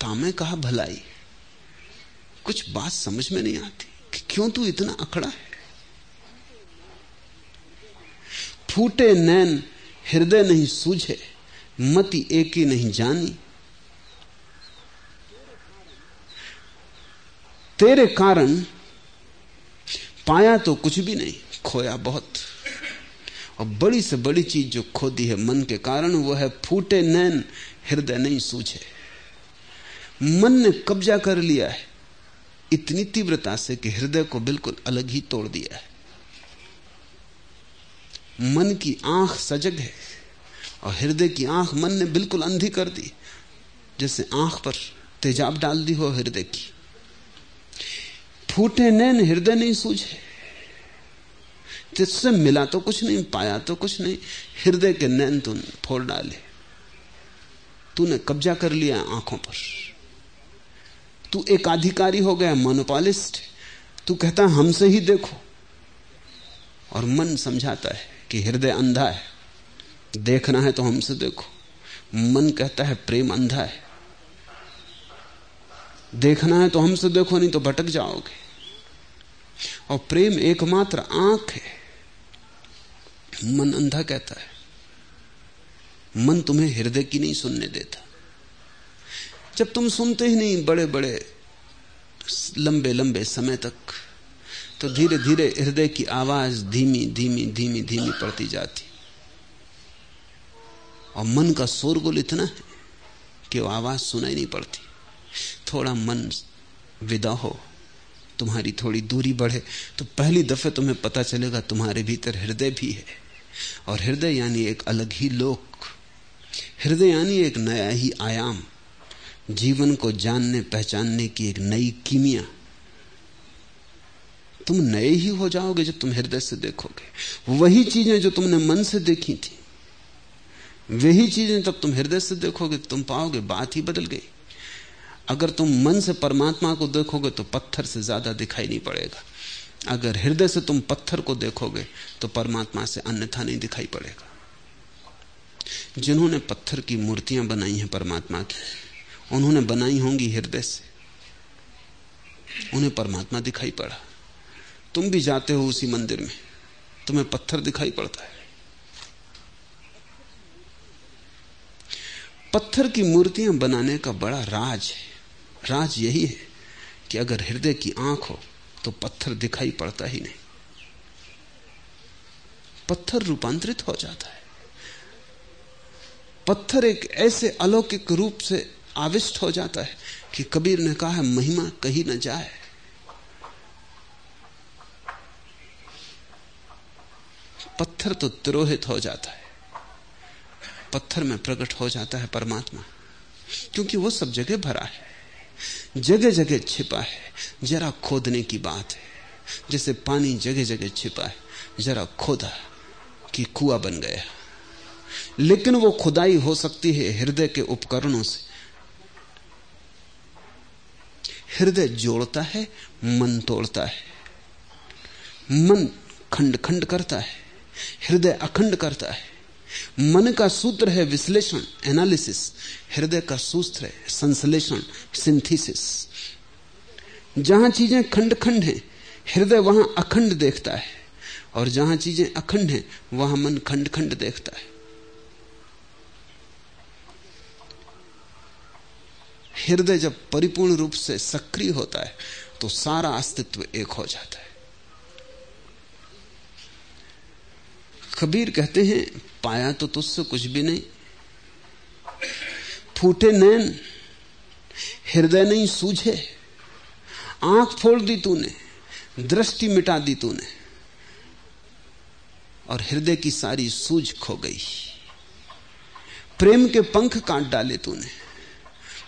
[SPEAKER 2] तामे कहा भलाई? कुछ बात समझ में नहीं आती कि क्यों तू इतना अखड़ा है? फूटे नैन, हृदय नहीं सूझे। मति एक ही नहीं जानी। तेरे कारण पाया तो कुछ भी नहीं, खोया बहुत। और बड़ी से बड़ी चीज़ जो खोदी है मन के कारण, वो है फूटे नैन, हृदय नहीं सूझे। मन ने कब्जा कर लिया है, इतनी तीव्रता से कि हृदय को बिल्कुल अलग ही तोड़ दिया है। मन की आँख सजग है। और हृदय की आँख मन ने बिल्कुल अंधी कर दी, जैसे आँख पर तेजाब डाल दी हो हृदय की। फूटे नैन हृदय नहीं सूझे। तुझसे मिला तो कुछ नहीं, पाया तो कुछ नहीं, हृदय के नैन तूने फोड़ डाले। तूने कब्जा कर लिया आँखों पर। तू एक अधिकारी हो गया मोनोपॉलिस्ट तू कहता, हमसे ही देखो। और मन समझाता है कि हृदय अंधा है। देखना है तो हमसे देखो। मन कहता है, प्रेम अंधा है। देखना है तो हमसे देखो, नहीं तो भटक जाओगे। और प्रेम एकमात्र आँख है। मन अंधा कहता है। मन तुम्हें हृदय की नहीं सुनने देता। जब तुम सुनते ही नहीं बड़े बड़े लंबे लंबे समय तक तो धीरे धीरे हृदय की आवाज़ धीमी धीमी धीमी धीमी पड़ती जाती। और मन का शोरगुल इतना है कि वो आवाज़ सुनाई नहीं पड़ती। थोड़ा मन विदा हो, तुम्हारी थोड़ी दूरी बढ़े तो पहली दफे तुम्हें पता चलेगा तुम्हारे भीतर हृदय भी है। और हृदय यानी एक अलग ही लोक। हृदय यानी एक नया ही आयाम। जीवन को जानने, पहचानने की एक नई कीमिया। तुम नए ही हो जाओगे जब तुम हृदय से देखोगे। वही चीज़ें जो तुमने मन से देखी थी वही चीज़ें तब तुम हृदय से देखोगे, तुम पाओगे, बात ही बदल गई। अगर तुम मन से परमात्मा को देखोगे तो पत्थर से ज़्यादा दिखाई नहीं पड़ेगा। अगर हृदय से तुम पत्थर को देखोगे तो परमात्मा से अन्यथा नहीं दिखाई पड़ेगा। जिन्होंने पत्थर की मूर्तियाँ बनाई हैं परमात्मा की, उन्होंने बनाई होंगी हृदय से। उन्हें परमात्मा दिखाई पड़ा। तुम भी जाते हो उसी मंदिर में, तुम्हें पत्थर दिखाई पड़ता है। पत्थर की मूर्तियाँ बनाने का बड़ा राज है। राज यही है कि अगर हृदय की आँख हो तो पत्थर दिखाई पड़ता ही नहीं। पत्थर रूपांतरित हो जाता है। पत्थर एक ऐसे अलौकिक रूप से आविष्ट हो जाता है कि कबीर ने कहा है महिमा कहीं ना जाए। पत्थर तो तिरोहित हो जाता है। पत्थर में प्रकट हो जाता है परमात्मा, क्योंकि वो सब जगह भरा है। जगह जगह छिपा है। जरा खोदने की बात है। जैसे पानी जगह जगह छिपा है। जरा खोदा कि कुआ बन गया। लेकिन वो खुदाई हो सकती है हृदय के उपकरणों से। हृदय जोड़ता है, मन तोड़ता है। मन खंड खंड करता है। हृदय अखंड करता है। मन का सूत्र है विश्लेषण एनालिसिस हृदय का सूत्र है संश्लेषण सिंथेसिस जहाँ चीज़ें खंड खंड हैं, हृदय वहाँ अखंड देखता है, और जहाँ चीज़ें अखंड हैं, वहाँ मन खंड खंड देखता है. हृदय जब परिपूर्ण रूप से सक्रिय होता है तो सारा अस्तित्व एक हो जाता है. कबीर कहते हैं पाया तो तुझसे कुछ भी नहीं। फूटे नैन, हृदय नहीं सूझे। आँख फोड़ दी तूने, दृष्टि मिटा दी तूने, और हृदय की सारी सूझ खो गई। प्रेम के पंख काट डाले तूने,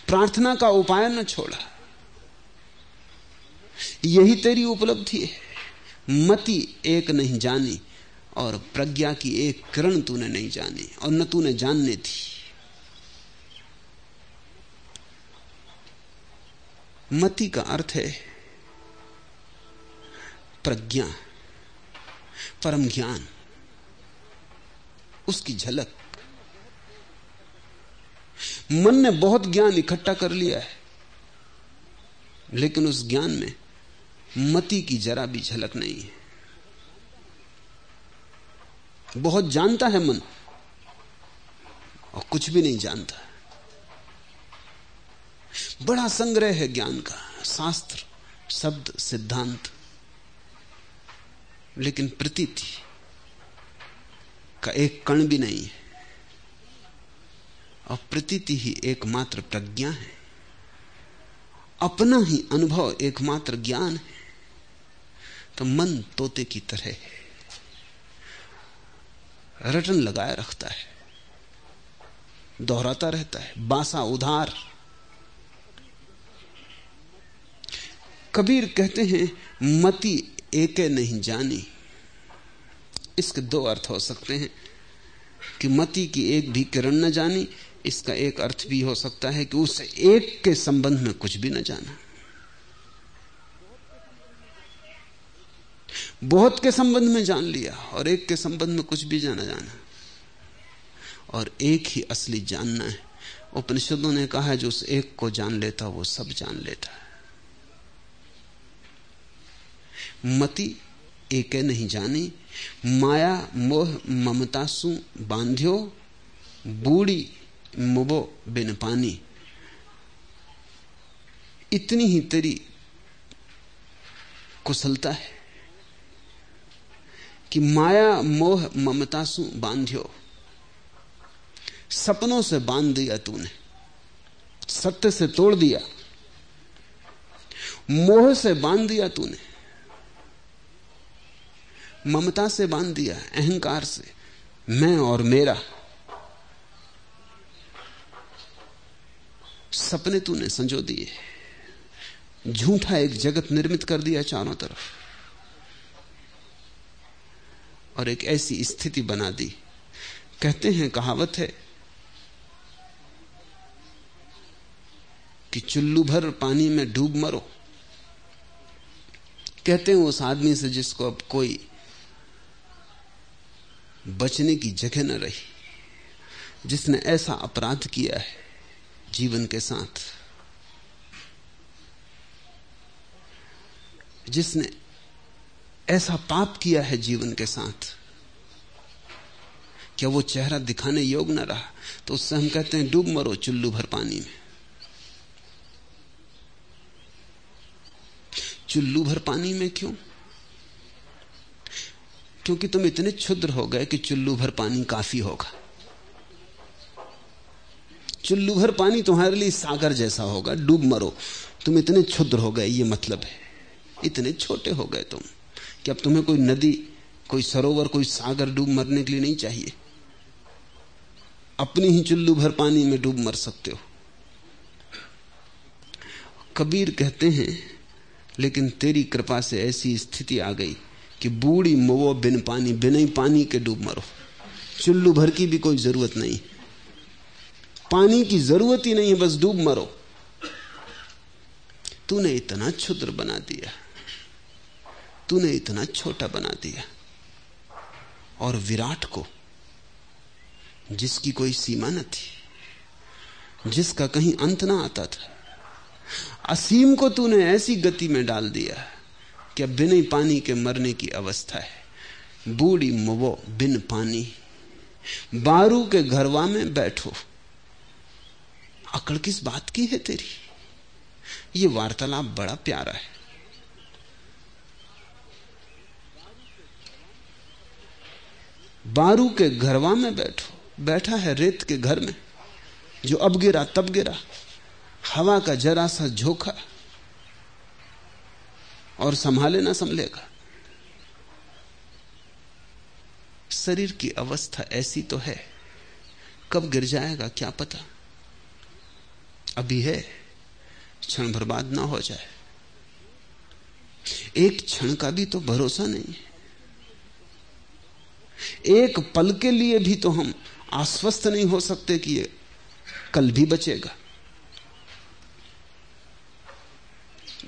[SPEAKER 2] प्रार्थना का उपाय न छोड़ा। यही तेरी उपलब्धि है, मति एक नहीं जानी। और प्रज्ञा की एक किरण तूने नहीं जानी और न तूने जानने थी। मति का अर्थ है प्रज्ञा, परम ज्ञान, उसकी झलक। मन ने बहुत ज्ञान इकट्ठा कर लिया है, लेकिन उस ज्ञान में मति की जरा भी झलक नहीं है। बहुत जानता है मन और कुछ भी नहीं जानता। बड़ा संग्रह है ज्ञान का, शास्त्र, शब्द, सिद्धांत, लेकिन प्रतीति का एक कण भी नहीं है। और प्रतीति ही एकमात्र प्रज्ञा है। अपना ही अनुभव एकमात्र ज्ञान है। तो मन तोते की तरह है। रटन लगाए रखता है। दोहराता रहता है। बासा उधार। कबीर कहते हैं, मति एके नहीं जानी। इसके दो अर्थ हो सकते हैं कि मति की एक भी किरण न जानी, इसका एक अर्थ भी हो सकता है कि उस एक के संबंध में कुछ भी न जाना। बहुत के संबंध में जान लिया और एक के संबंध में कुछ भी जाना जाना। और एक ही असली जानना है। उपनिषदों ने कहा है, जो उस एक को जान लेता वो सब जान लेता है। मति एक नहीं जानी। माया, मोह, ममता सु बांध्यो, बूढ़ी, मुबो बिन पानी। इतनी ही तेरी कुशलता है। कि माया, मोह, ममता सु बांध्यो। सपनों से बाँध दिया तूने। सत्य से तोड़ दिया। मोह से बाँध दिया तूने। ममता से बाँध दिया, अहंकार से। मैं और मेरा। सपने तूने संजो दिए। झूठा एक जगत निर्मित कर दिया चारों तरफ़। और एक ऐसी स्थिति बना दी। कहते हैं, कहावत है कि चुल्लू भर पानी में डूब मरो। कहते हैं, उस आदमी से जिसको अब कोई बचने की जगह न रही, जिसने ऐसा अपराध किया है जीवन के साथ, जिसने ऐसा पाप किया है जीवन के साथ। क्या वो चेहरा दिखाने योग्य न रहा? तो उससे हम कहते हैं, डूब मरो चुल्लू भर पानी में। चुल्लू भर पानी में क्यों? क्योंकि तुम इतने क्षुद्र हो गए कि चुल्लू भर पानी काफ़ी होगा। चुल्लू भर पानी तुम्हारे लिए सागर जैसा होगा, डूब मरो। तुम इतने क्षुद्र हो गए, ये मतलब है। इतने छोटे हो गए तुम। कि अब तुम्हें कोई नदी, कोई सरोवर, कोई सागर डूब मरने के लिए नहीं चाहिए। अपनी ही चुल्लू भर पानी में डूब मर सकते हो। कबीर कहते हैं, लेकिन तेरी कृपा से ऐसी स्थिति आ गई कि बूढ़ी मोवो बिन पानी, बिना ही पानी के डूब मरो। चुल्लू भर की भी कोई ज़रूरत नहीं। पानी की ज़रूरत ही नहीं है बस डूब मरो। तूने इतना क्षुद्र बना दिया। तूने इतना छोटा बना दिया। और विराट को, जिसकी कोई सीमा न थी, जिसका कहीं अंत ना आता था, असीम को तूने ऐसी गति में डाल दिया कि अब बिना पानी के मरने की अवस्था है। बूढ़ी मुवो, बिन पानी, बारू के घरवा में बैठो। अकड़ किस बात की है तेरी? ये वार्तालाप बड़ा प्यारा है। बारू के घरवा में बैठो। बैठा है रेत के घर में। जो अब गिरा, तब गिरा। हवा का जरा सा झोंका। और संभाले ना संभलेगा। शरीर की अवस्था ऐसी तो है। कब गिर जाएगा, क्या पता। अभी है, क्षण बर्बाद ना हो जाए। एक क्षण का भी तो भरोसा नहीं है। एक पल के लिए भी तो हम आश्वस्त नहीं हो सकते कि ये कल भी बचेगा।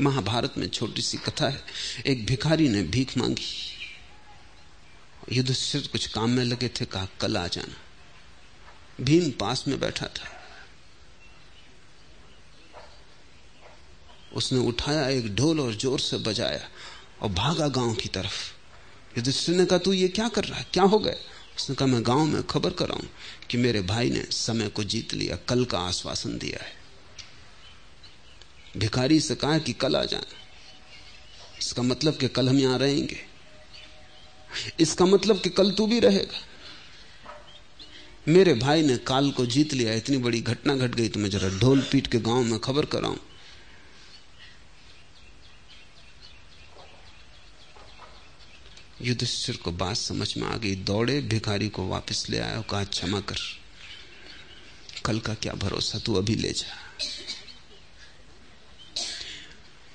[SPEAKER 2] महाभारत में छोटी सी कथा है। एक भिखारी ने भीख मांगी। युधिष्ठिर कुछ काम में लगे थे, कहा, कल आ जाना। भीम पास में बैठा था। उसने उठाया एक ढोल और ज़ोर से बजाया और भागा गाँव की तरफ़। युधिष्ठिर ने कहा तू ये क्या कर रहा है? क्या हो गया? उसने कहा, मैं गाँव में खबर कराऊं कि मेरे भाई ने समय को जीत लिया, कल का आश्वासन दिया है। भिखारी से कहा कि कल आ जाए इसका मतलब कि कल हम यहाँ रहेंगे। इसका मतलब कि कल तू भी रहेगा। मेरे भाई ने काल को जीत लिया, इतनी बड़ी घटना घट गई तो मैं जरा ढोल पीट के गाँव में खबर कराऊं। युधिष्ठिर को बात समझ में आ गई, दौड़े, भिखारी को वापस ले आया कहा, क्षमा कर। कल का क्या भरोसा? तू अभी ले जा।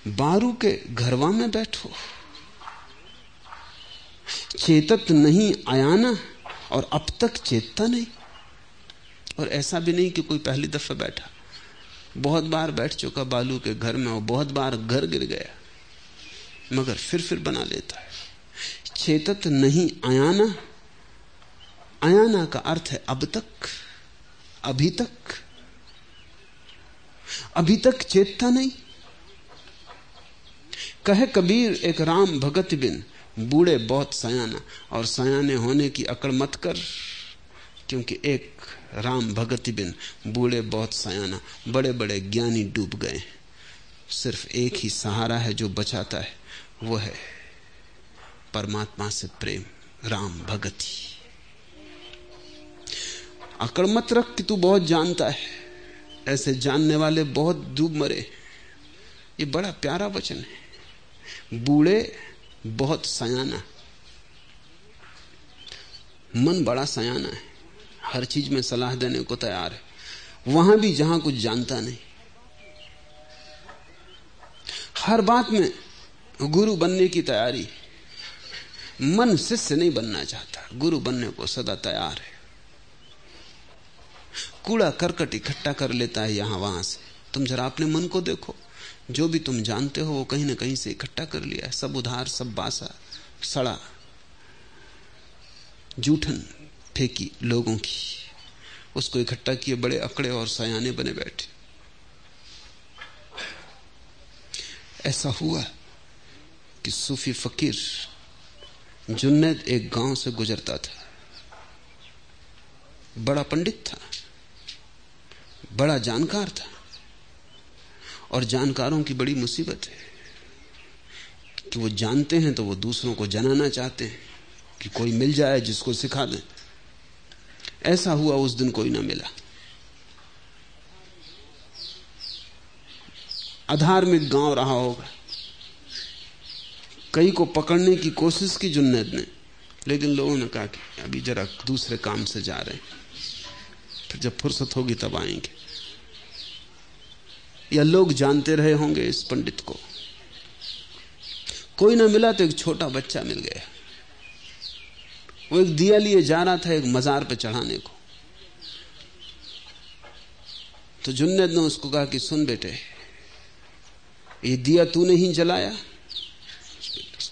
[SPEAKER 2] बारू के घरवा में बैठो। चेतत नहीं, आयाना, और अब तक चेतता नहीं। और ऐसा भी नहीं कि कोई पहली दफ़ा बैठा। बहुत बार बैठ चुका बालू के घर में और बहुत बार घर गिर गया। मगर फिर फिर बना लेता है। चेतत नहीं आयाना। आयाना का अर्थ है अब तक, अभी तक। अभी तक चेतता नहीं। कहे कबीर एक राम भगत बिन, बूढ़े बहुत सयाना, और सयाने होने की अकड़ मत कर, क्योंकि एक राम भगत बिन, बूढ़े बहुत सयाना बड़े बड़े ज्ञानी डूब गए। सिर्फ़ एक ही सहारा है जो बचाता है, वो है परमात्मा से प्रेम, राम भगति अकड़ मत रख कि तू बहुत जानता है। ऐसे जानने वाले बहुत डूब मरे ये बड़ा प्यारा वचन है। बूढ़े बहुत सयाना मन बड़ा सयाना है। हर चीज़ में सलाह देने को तैयार है। वहाँ भी जहाँ कुछ जानता नहीं। हर बात में गुरु बनने की तैयारी मन शिष्य नहीं बनना चाहता। गुरु बनने को सदा तैयार है। कूड़ा करकट इकट्ठा कर लेता है यहाँ वहाँ से। तुम जरा अपने मन को देखो। जो भी तुम जानते हो, वो कहीं ना कहीं से इकट्ठा कर लिया है। सब उधार, सब बासा, सड़ा। जूठन फेंकी लोगों की। उसको इकट्ठा किए बड़े अकड़े और सयाने बने बैठे। ऐसा हुआ कि सूफी फकीर जुन्नद एक गाँव से गुजरता था। बड़ा पंडित था। बड़ा जानकार था। और जानकारों की बड़ी मुसीबत है कि वो जानते हैं तो वो दूसरों को जनाना चाहते हैं कि कोई मिल जाए जिसको सिखा दें। ऐसा हुआ, उस दिन कोई ना मिला। आधार में गाँव रहा होगा। कई को पकड़ने की कोशिश की जुन्नैद ने। लेकिन लोगों ने कहा कि अभी जरा दूसरे काम से जा रहे हैं। फिर जब फुर्सत होगी तब आएँगे। या लोग जानते रहे होंगे इस पंडित को। कोई ना मिला तो एक छोटा बच्चा मिल गया। वो एक दिया लिए जा रहा था एक मजार पे चढ़ाने को। तो जुन्नद ने उसको कहा कि सुन बेटे, ये दिया तूने ही जलाया?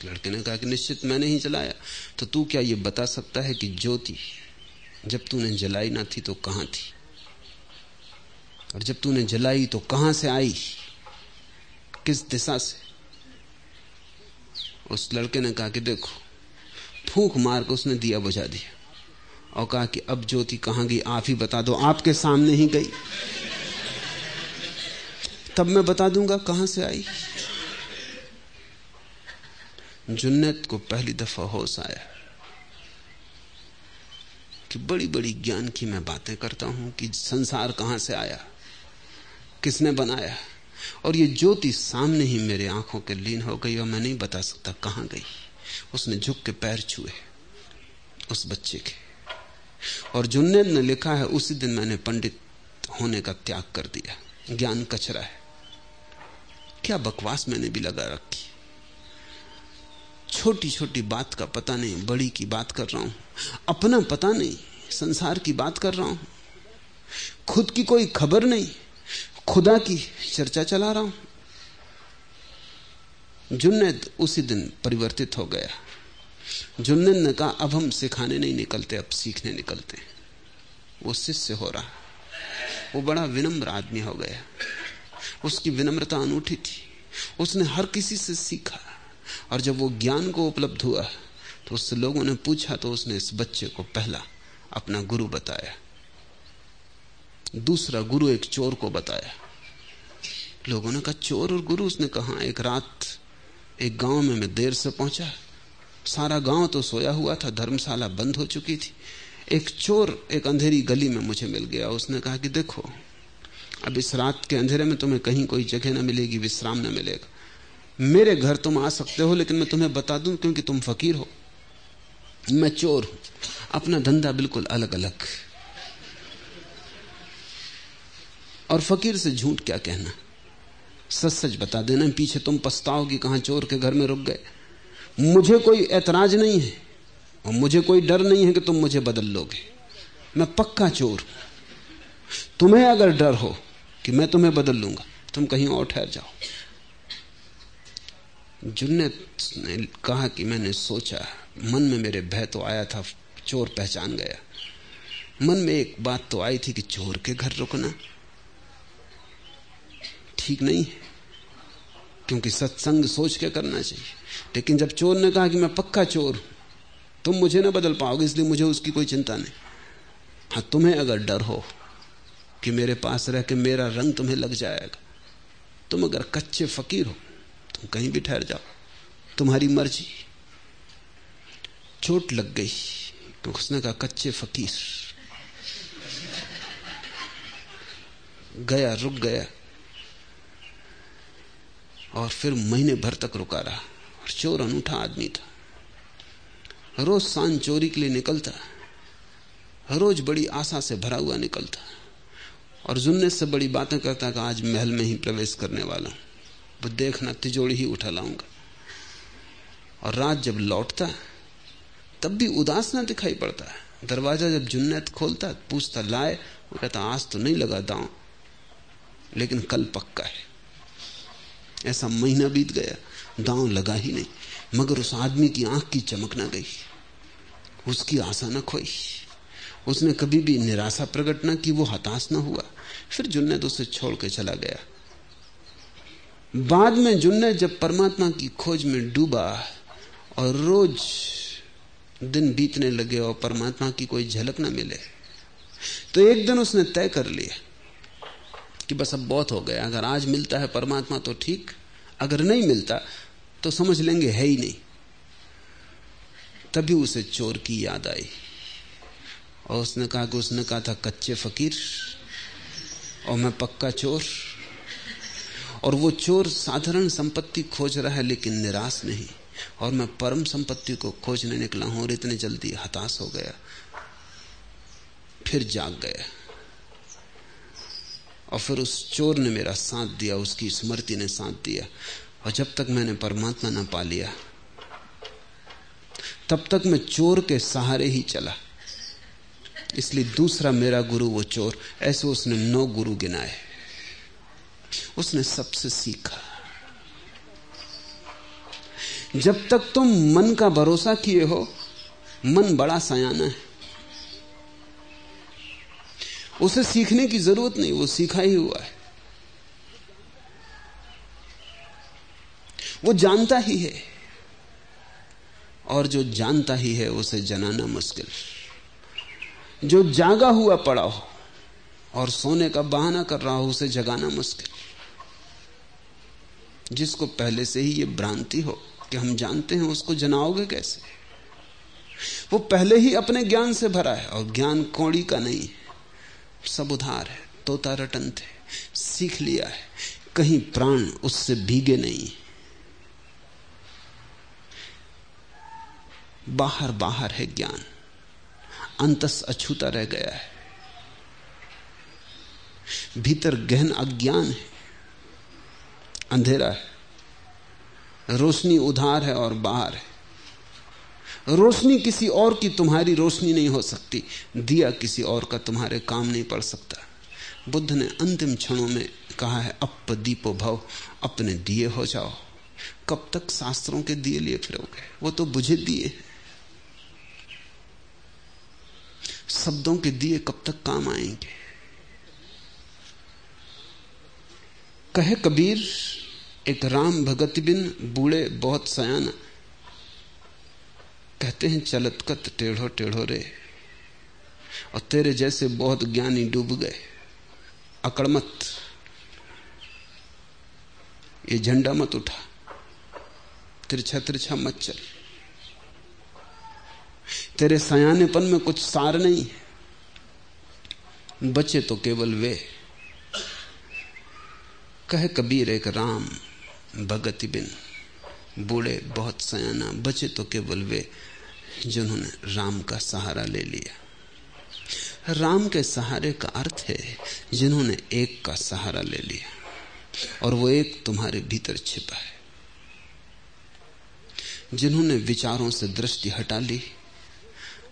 [SPEAKER 2] लड़के ने कहा कि निश्चित मैंने ही जलाया। तो तू क्या ये बता सकता है कि ज्योति, जब तूने जलाई ना थी तो कहाँ थी? और जब तूने जलाई तो कहाँ से आई? किस दिशा से? उस लड़के ने कहा कि देखो, फूंक मार के उसने दिया बुझा दिया। और कहा कि अब ज्योति कहाँ गई? आप ही बता दो, आपके सामने ही गई। तब मैं बता दूँगा कहाँ से आई। जुन्नत को पहली दफ़ा होश आया कि बड़ी बड़ी ज्ञान की मैं बातें करता हूँ कि संसार कहाँ से आया, किसने बनाया, और ये ज्योति सामने ही मेरे आँखों के लीन हो गई और मैं नहीं बता सकता कहाँ गई। उसने झुक के पैर छुए उस बच्चे के। और जुन्नद ने लिखा है, उसी दिन मैंने पंडित होने का त्याग कर दिया। ज्ञान कचरा है। क्या बकवास मैंने भी लगा रखी छोटी छोटी बात का पता नहीं, बड़ी की बात कर रहा हूँ, अपना पता नहीं, संसार की बात कर रहा हूँ, खुद की कोई खबर नहीं, खुदा की चर्चा चला रहा हूँ। जुन्नद उसी दिन परिवर्तित हो गया। जुन्नद ने कहा, अब हम सिखाने नहीं निकलते, अब सीखने निकलते वो शिष्य हो रहा। वो बड़ा विनम्र आदमी हो गया। उसकी विनम्रता अनूठी थी। उसने हर किसी से सीखा। और जब वो ज्ञान को उपलब्ध हुआ तो उससे लोगों ने पूछा तो उसने इस बच्चे को पहला अपना गुरु बताया। दूसरा गुरु एक चोर को बताया। लोगों ने कहा, चोर और गुरु, उसने कहा, एक रात एक गाँव में मैं देर से पहुँचा। सारा गाँव तो सोया हुआ था, धर्मशाला बंद हो चुकी थी। एक चोर एक अंधेरी गली में मुझे मिल गया। उसने कहा कि देखो, अब इस रात के अंधेरे में तुम्हें कहीं कोई जगह ना मिलेगी, विश्राम ना मिलेगा। मेरे घर तुम आ सकते हो, लेकिन मैं तुम्हें बता दूँ क्योंकि तुम फकीर हो। मैं चोर हूँ। अपना धंधा बिल्कुल अलग अलग और फकीर से झूठ क्या कहना? सच सच बता देना पीछे तुम पछताओ कि कहाँ चोर के घर में रुक गए। मुझे कोई ऐतराज नहीं है, और मुझे कोई डर नहीं है कि तुम मुझे बदल लोगे। मैं पक्का चोर तुम्हें अगर डर हो कि मैं तुम्हें बदल लूँगा, तुम कहीं और ठहर जाओ। जुन्नत ने कहा कि मैंने सोचा, मन में मेरे भय तो आया था, चोर पहचान गया। मन में एक बात तो आई थी कि चोर के घर रुकना ठीक नहीं क्योंकि सत्संग सोच के करना चाहिए। लेकिन जब चोर ने कहा कि मैं पक्का चोर हूँ, तुम मुझे ना बदल पाओगे, इसलिए मुझे उसकी कोई चिंता नहीं। हाँ तुम्हें अगर डर हो कि मेरे पास रह के मेरा रंग तुम्हें लग जाएगा, तुम अगर कच्चे फकीर हो कहीं भी ठहर जाओ। तुम्हारी मर्ज़ी। चोट लग गई तो उसने कहा कच्चे फकीर। गया, रुक गया। और फिर महीने भर तक रुका रहा। और चोर अनूठा आदमी था। रोज साँझ चोरी के लिए निकलता। रोज बड़ी आशा से भरा हुआ निकलता। और जुन्ने से बड़ी बातें करता कि आज महल में ही प्रवेश करने वाला हूँ। वो देखना तिजोड़ी ही उठा लाऊँगा। और रात जब लौटता, तब भी उदास ना दिखाई पड़ता। है दरवाज़ा जब जुन्नत खोलता, पूछता, लाए? वो कहता, आज तो नहीं लगा दांव, लेकिन कल पक्का है। ऐसा महीना बीत गया, दांव लगा ही नहीं, मगर उस आदमी की आँख की चमक ना गई, उसकी आशा न खोई। उसने कभी भी निराशा प्रकट ना की, वो हताश ना हुआ। फिर जुन्नत उसे छोड़ के चला गया। बाद में जुन्नत जब परमात्मा की खोज में डूबा और रोज दिन बीतने लगे और परमात्मा की कोई झलक ना मिले तो एक दिन उसने तय कर लिया कि बस अब बहुत हो गया। अगर आज मिलता है परमात्मा तो ठीक, अगर नहीं मिलता तो समझ लेंगे है ही नहीं। तभी उसे चोर की याद आई और उसने कहा कि उसने कहा था, कच्चे फकीर, और मैं पक्का चोर और वो चोर साधारण संपत्ति खोज रहा है, लेकिन निराश नहीं। और मैं परम संपत्ति को खोजने निकला हूँ और इतने जल्दी हताश हो गया। फिर जाग गया। और फिर उस चोर ने मेरा साथ दिया, उसकी स्मृति ने साथ दिया। और जब तक मैंने परमात्मा ना पा लिया, तब तक मैं चोर के सहारे ही चला। इसलिए दूसरा मेरा गुरु वो चोर, ऐसे उसने नौ गुरु गिनाए। उसने सबसे सीखा। जब तक तुम मन का भरोसा किए हो, मन बड़ा सयाना है। उसे सीखने की ज़रूरत नहीं, वो सीखा ही हुआ है। वो जानता ही है। और जो जानता ही है, उसे जनाना मुश्किल। जो जागा हुआ पड़ा हो और सोने का बहाना कर रहा हो, उसे जगाना मुश्किल। जिसको पहले से ही ये भ्रांति हो कि हम जानते हैं, उसको जनाओगे कैसे? वो पहले ही अपने ज्ञान से भरा है और ज्ञान कौड़ी का नहीं है। सब उधार है, तोता रटन थे सीख लिया है। कहीं प्राण उससे भीगे नहीं। बाहर बाहर है ज्ञान। अंतस अछूता रह गया है। भीतर गहन अज्ञान है, अंधेरा है, रोशनी उधार है और बाहर है। रोशनी किसी और की तुम्हारी रोशनी नहीं हो सकती, दिया किसी और का तुम्हारे काम नहीं पड़ सकता। बुद्ध ने अंतिम क्षणों में कहा है अप दीपो भव, अपने दिए हो जाओ। कब तक शास्त्रों के दिए लिए फिरोगे? वो तो बुझे दिए शब्दों के दिए कब तक काम आएँगे? कहे कबीर, एक राम भगत बिन बूढ़े बहुत सयाना। कहते हैं, चलत कत टेढ़ो टेढ़ो रे, और तेरे जैसे बहुत ज्ञानी डूब गए। अकड़मत। ये झंडा मत उठा, तिरछा तिरछा मत चल। तेरे सयानेपन में कुछ सार नहीं है। बचे तो केवल वे। कहे कबीर एक राम, भगति बिन। बूढ़े बहुत सयाना, बचे तो केवल वे जिन्होंने राम का सहारा ले लिया। राम के सहारे का अर्थ है जिन्होंने एक का सहारा ले लिया और वो एक तुम्हारे भीतर छिपा है। जिन्होंने विचारों से दृष्टि हटा ली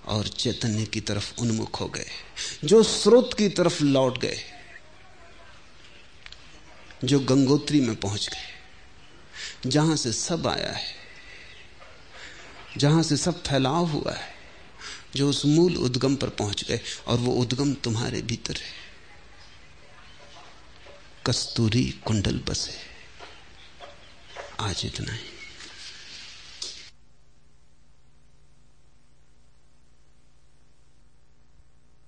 [SPEAKER 2] और चैतन्य की तरफ़ उन्मुख हो गए, जो स्रोत की तरफ़ लौट गए। जो गंगोत्री में पहुँच गए, जहाँ से सब आया है, जहाँ से सब फैलाव हुआ है, जो उस मूल उद्गम पर पहुँच गए और वो उद्गम तुम्हारे भीतर है। कस्तूरी कुंडल बसे। आज इतना ही।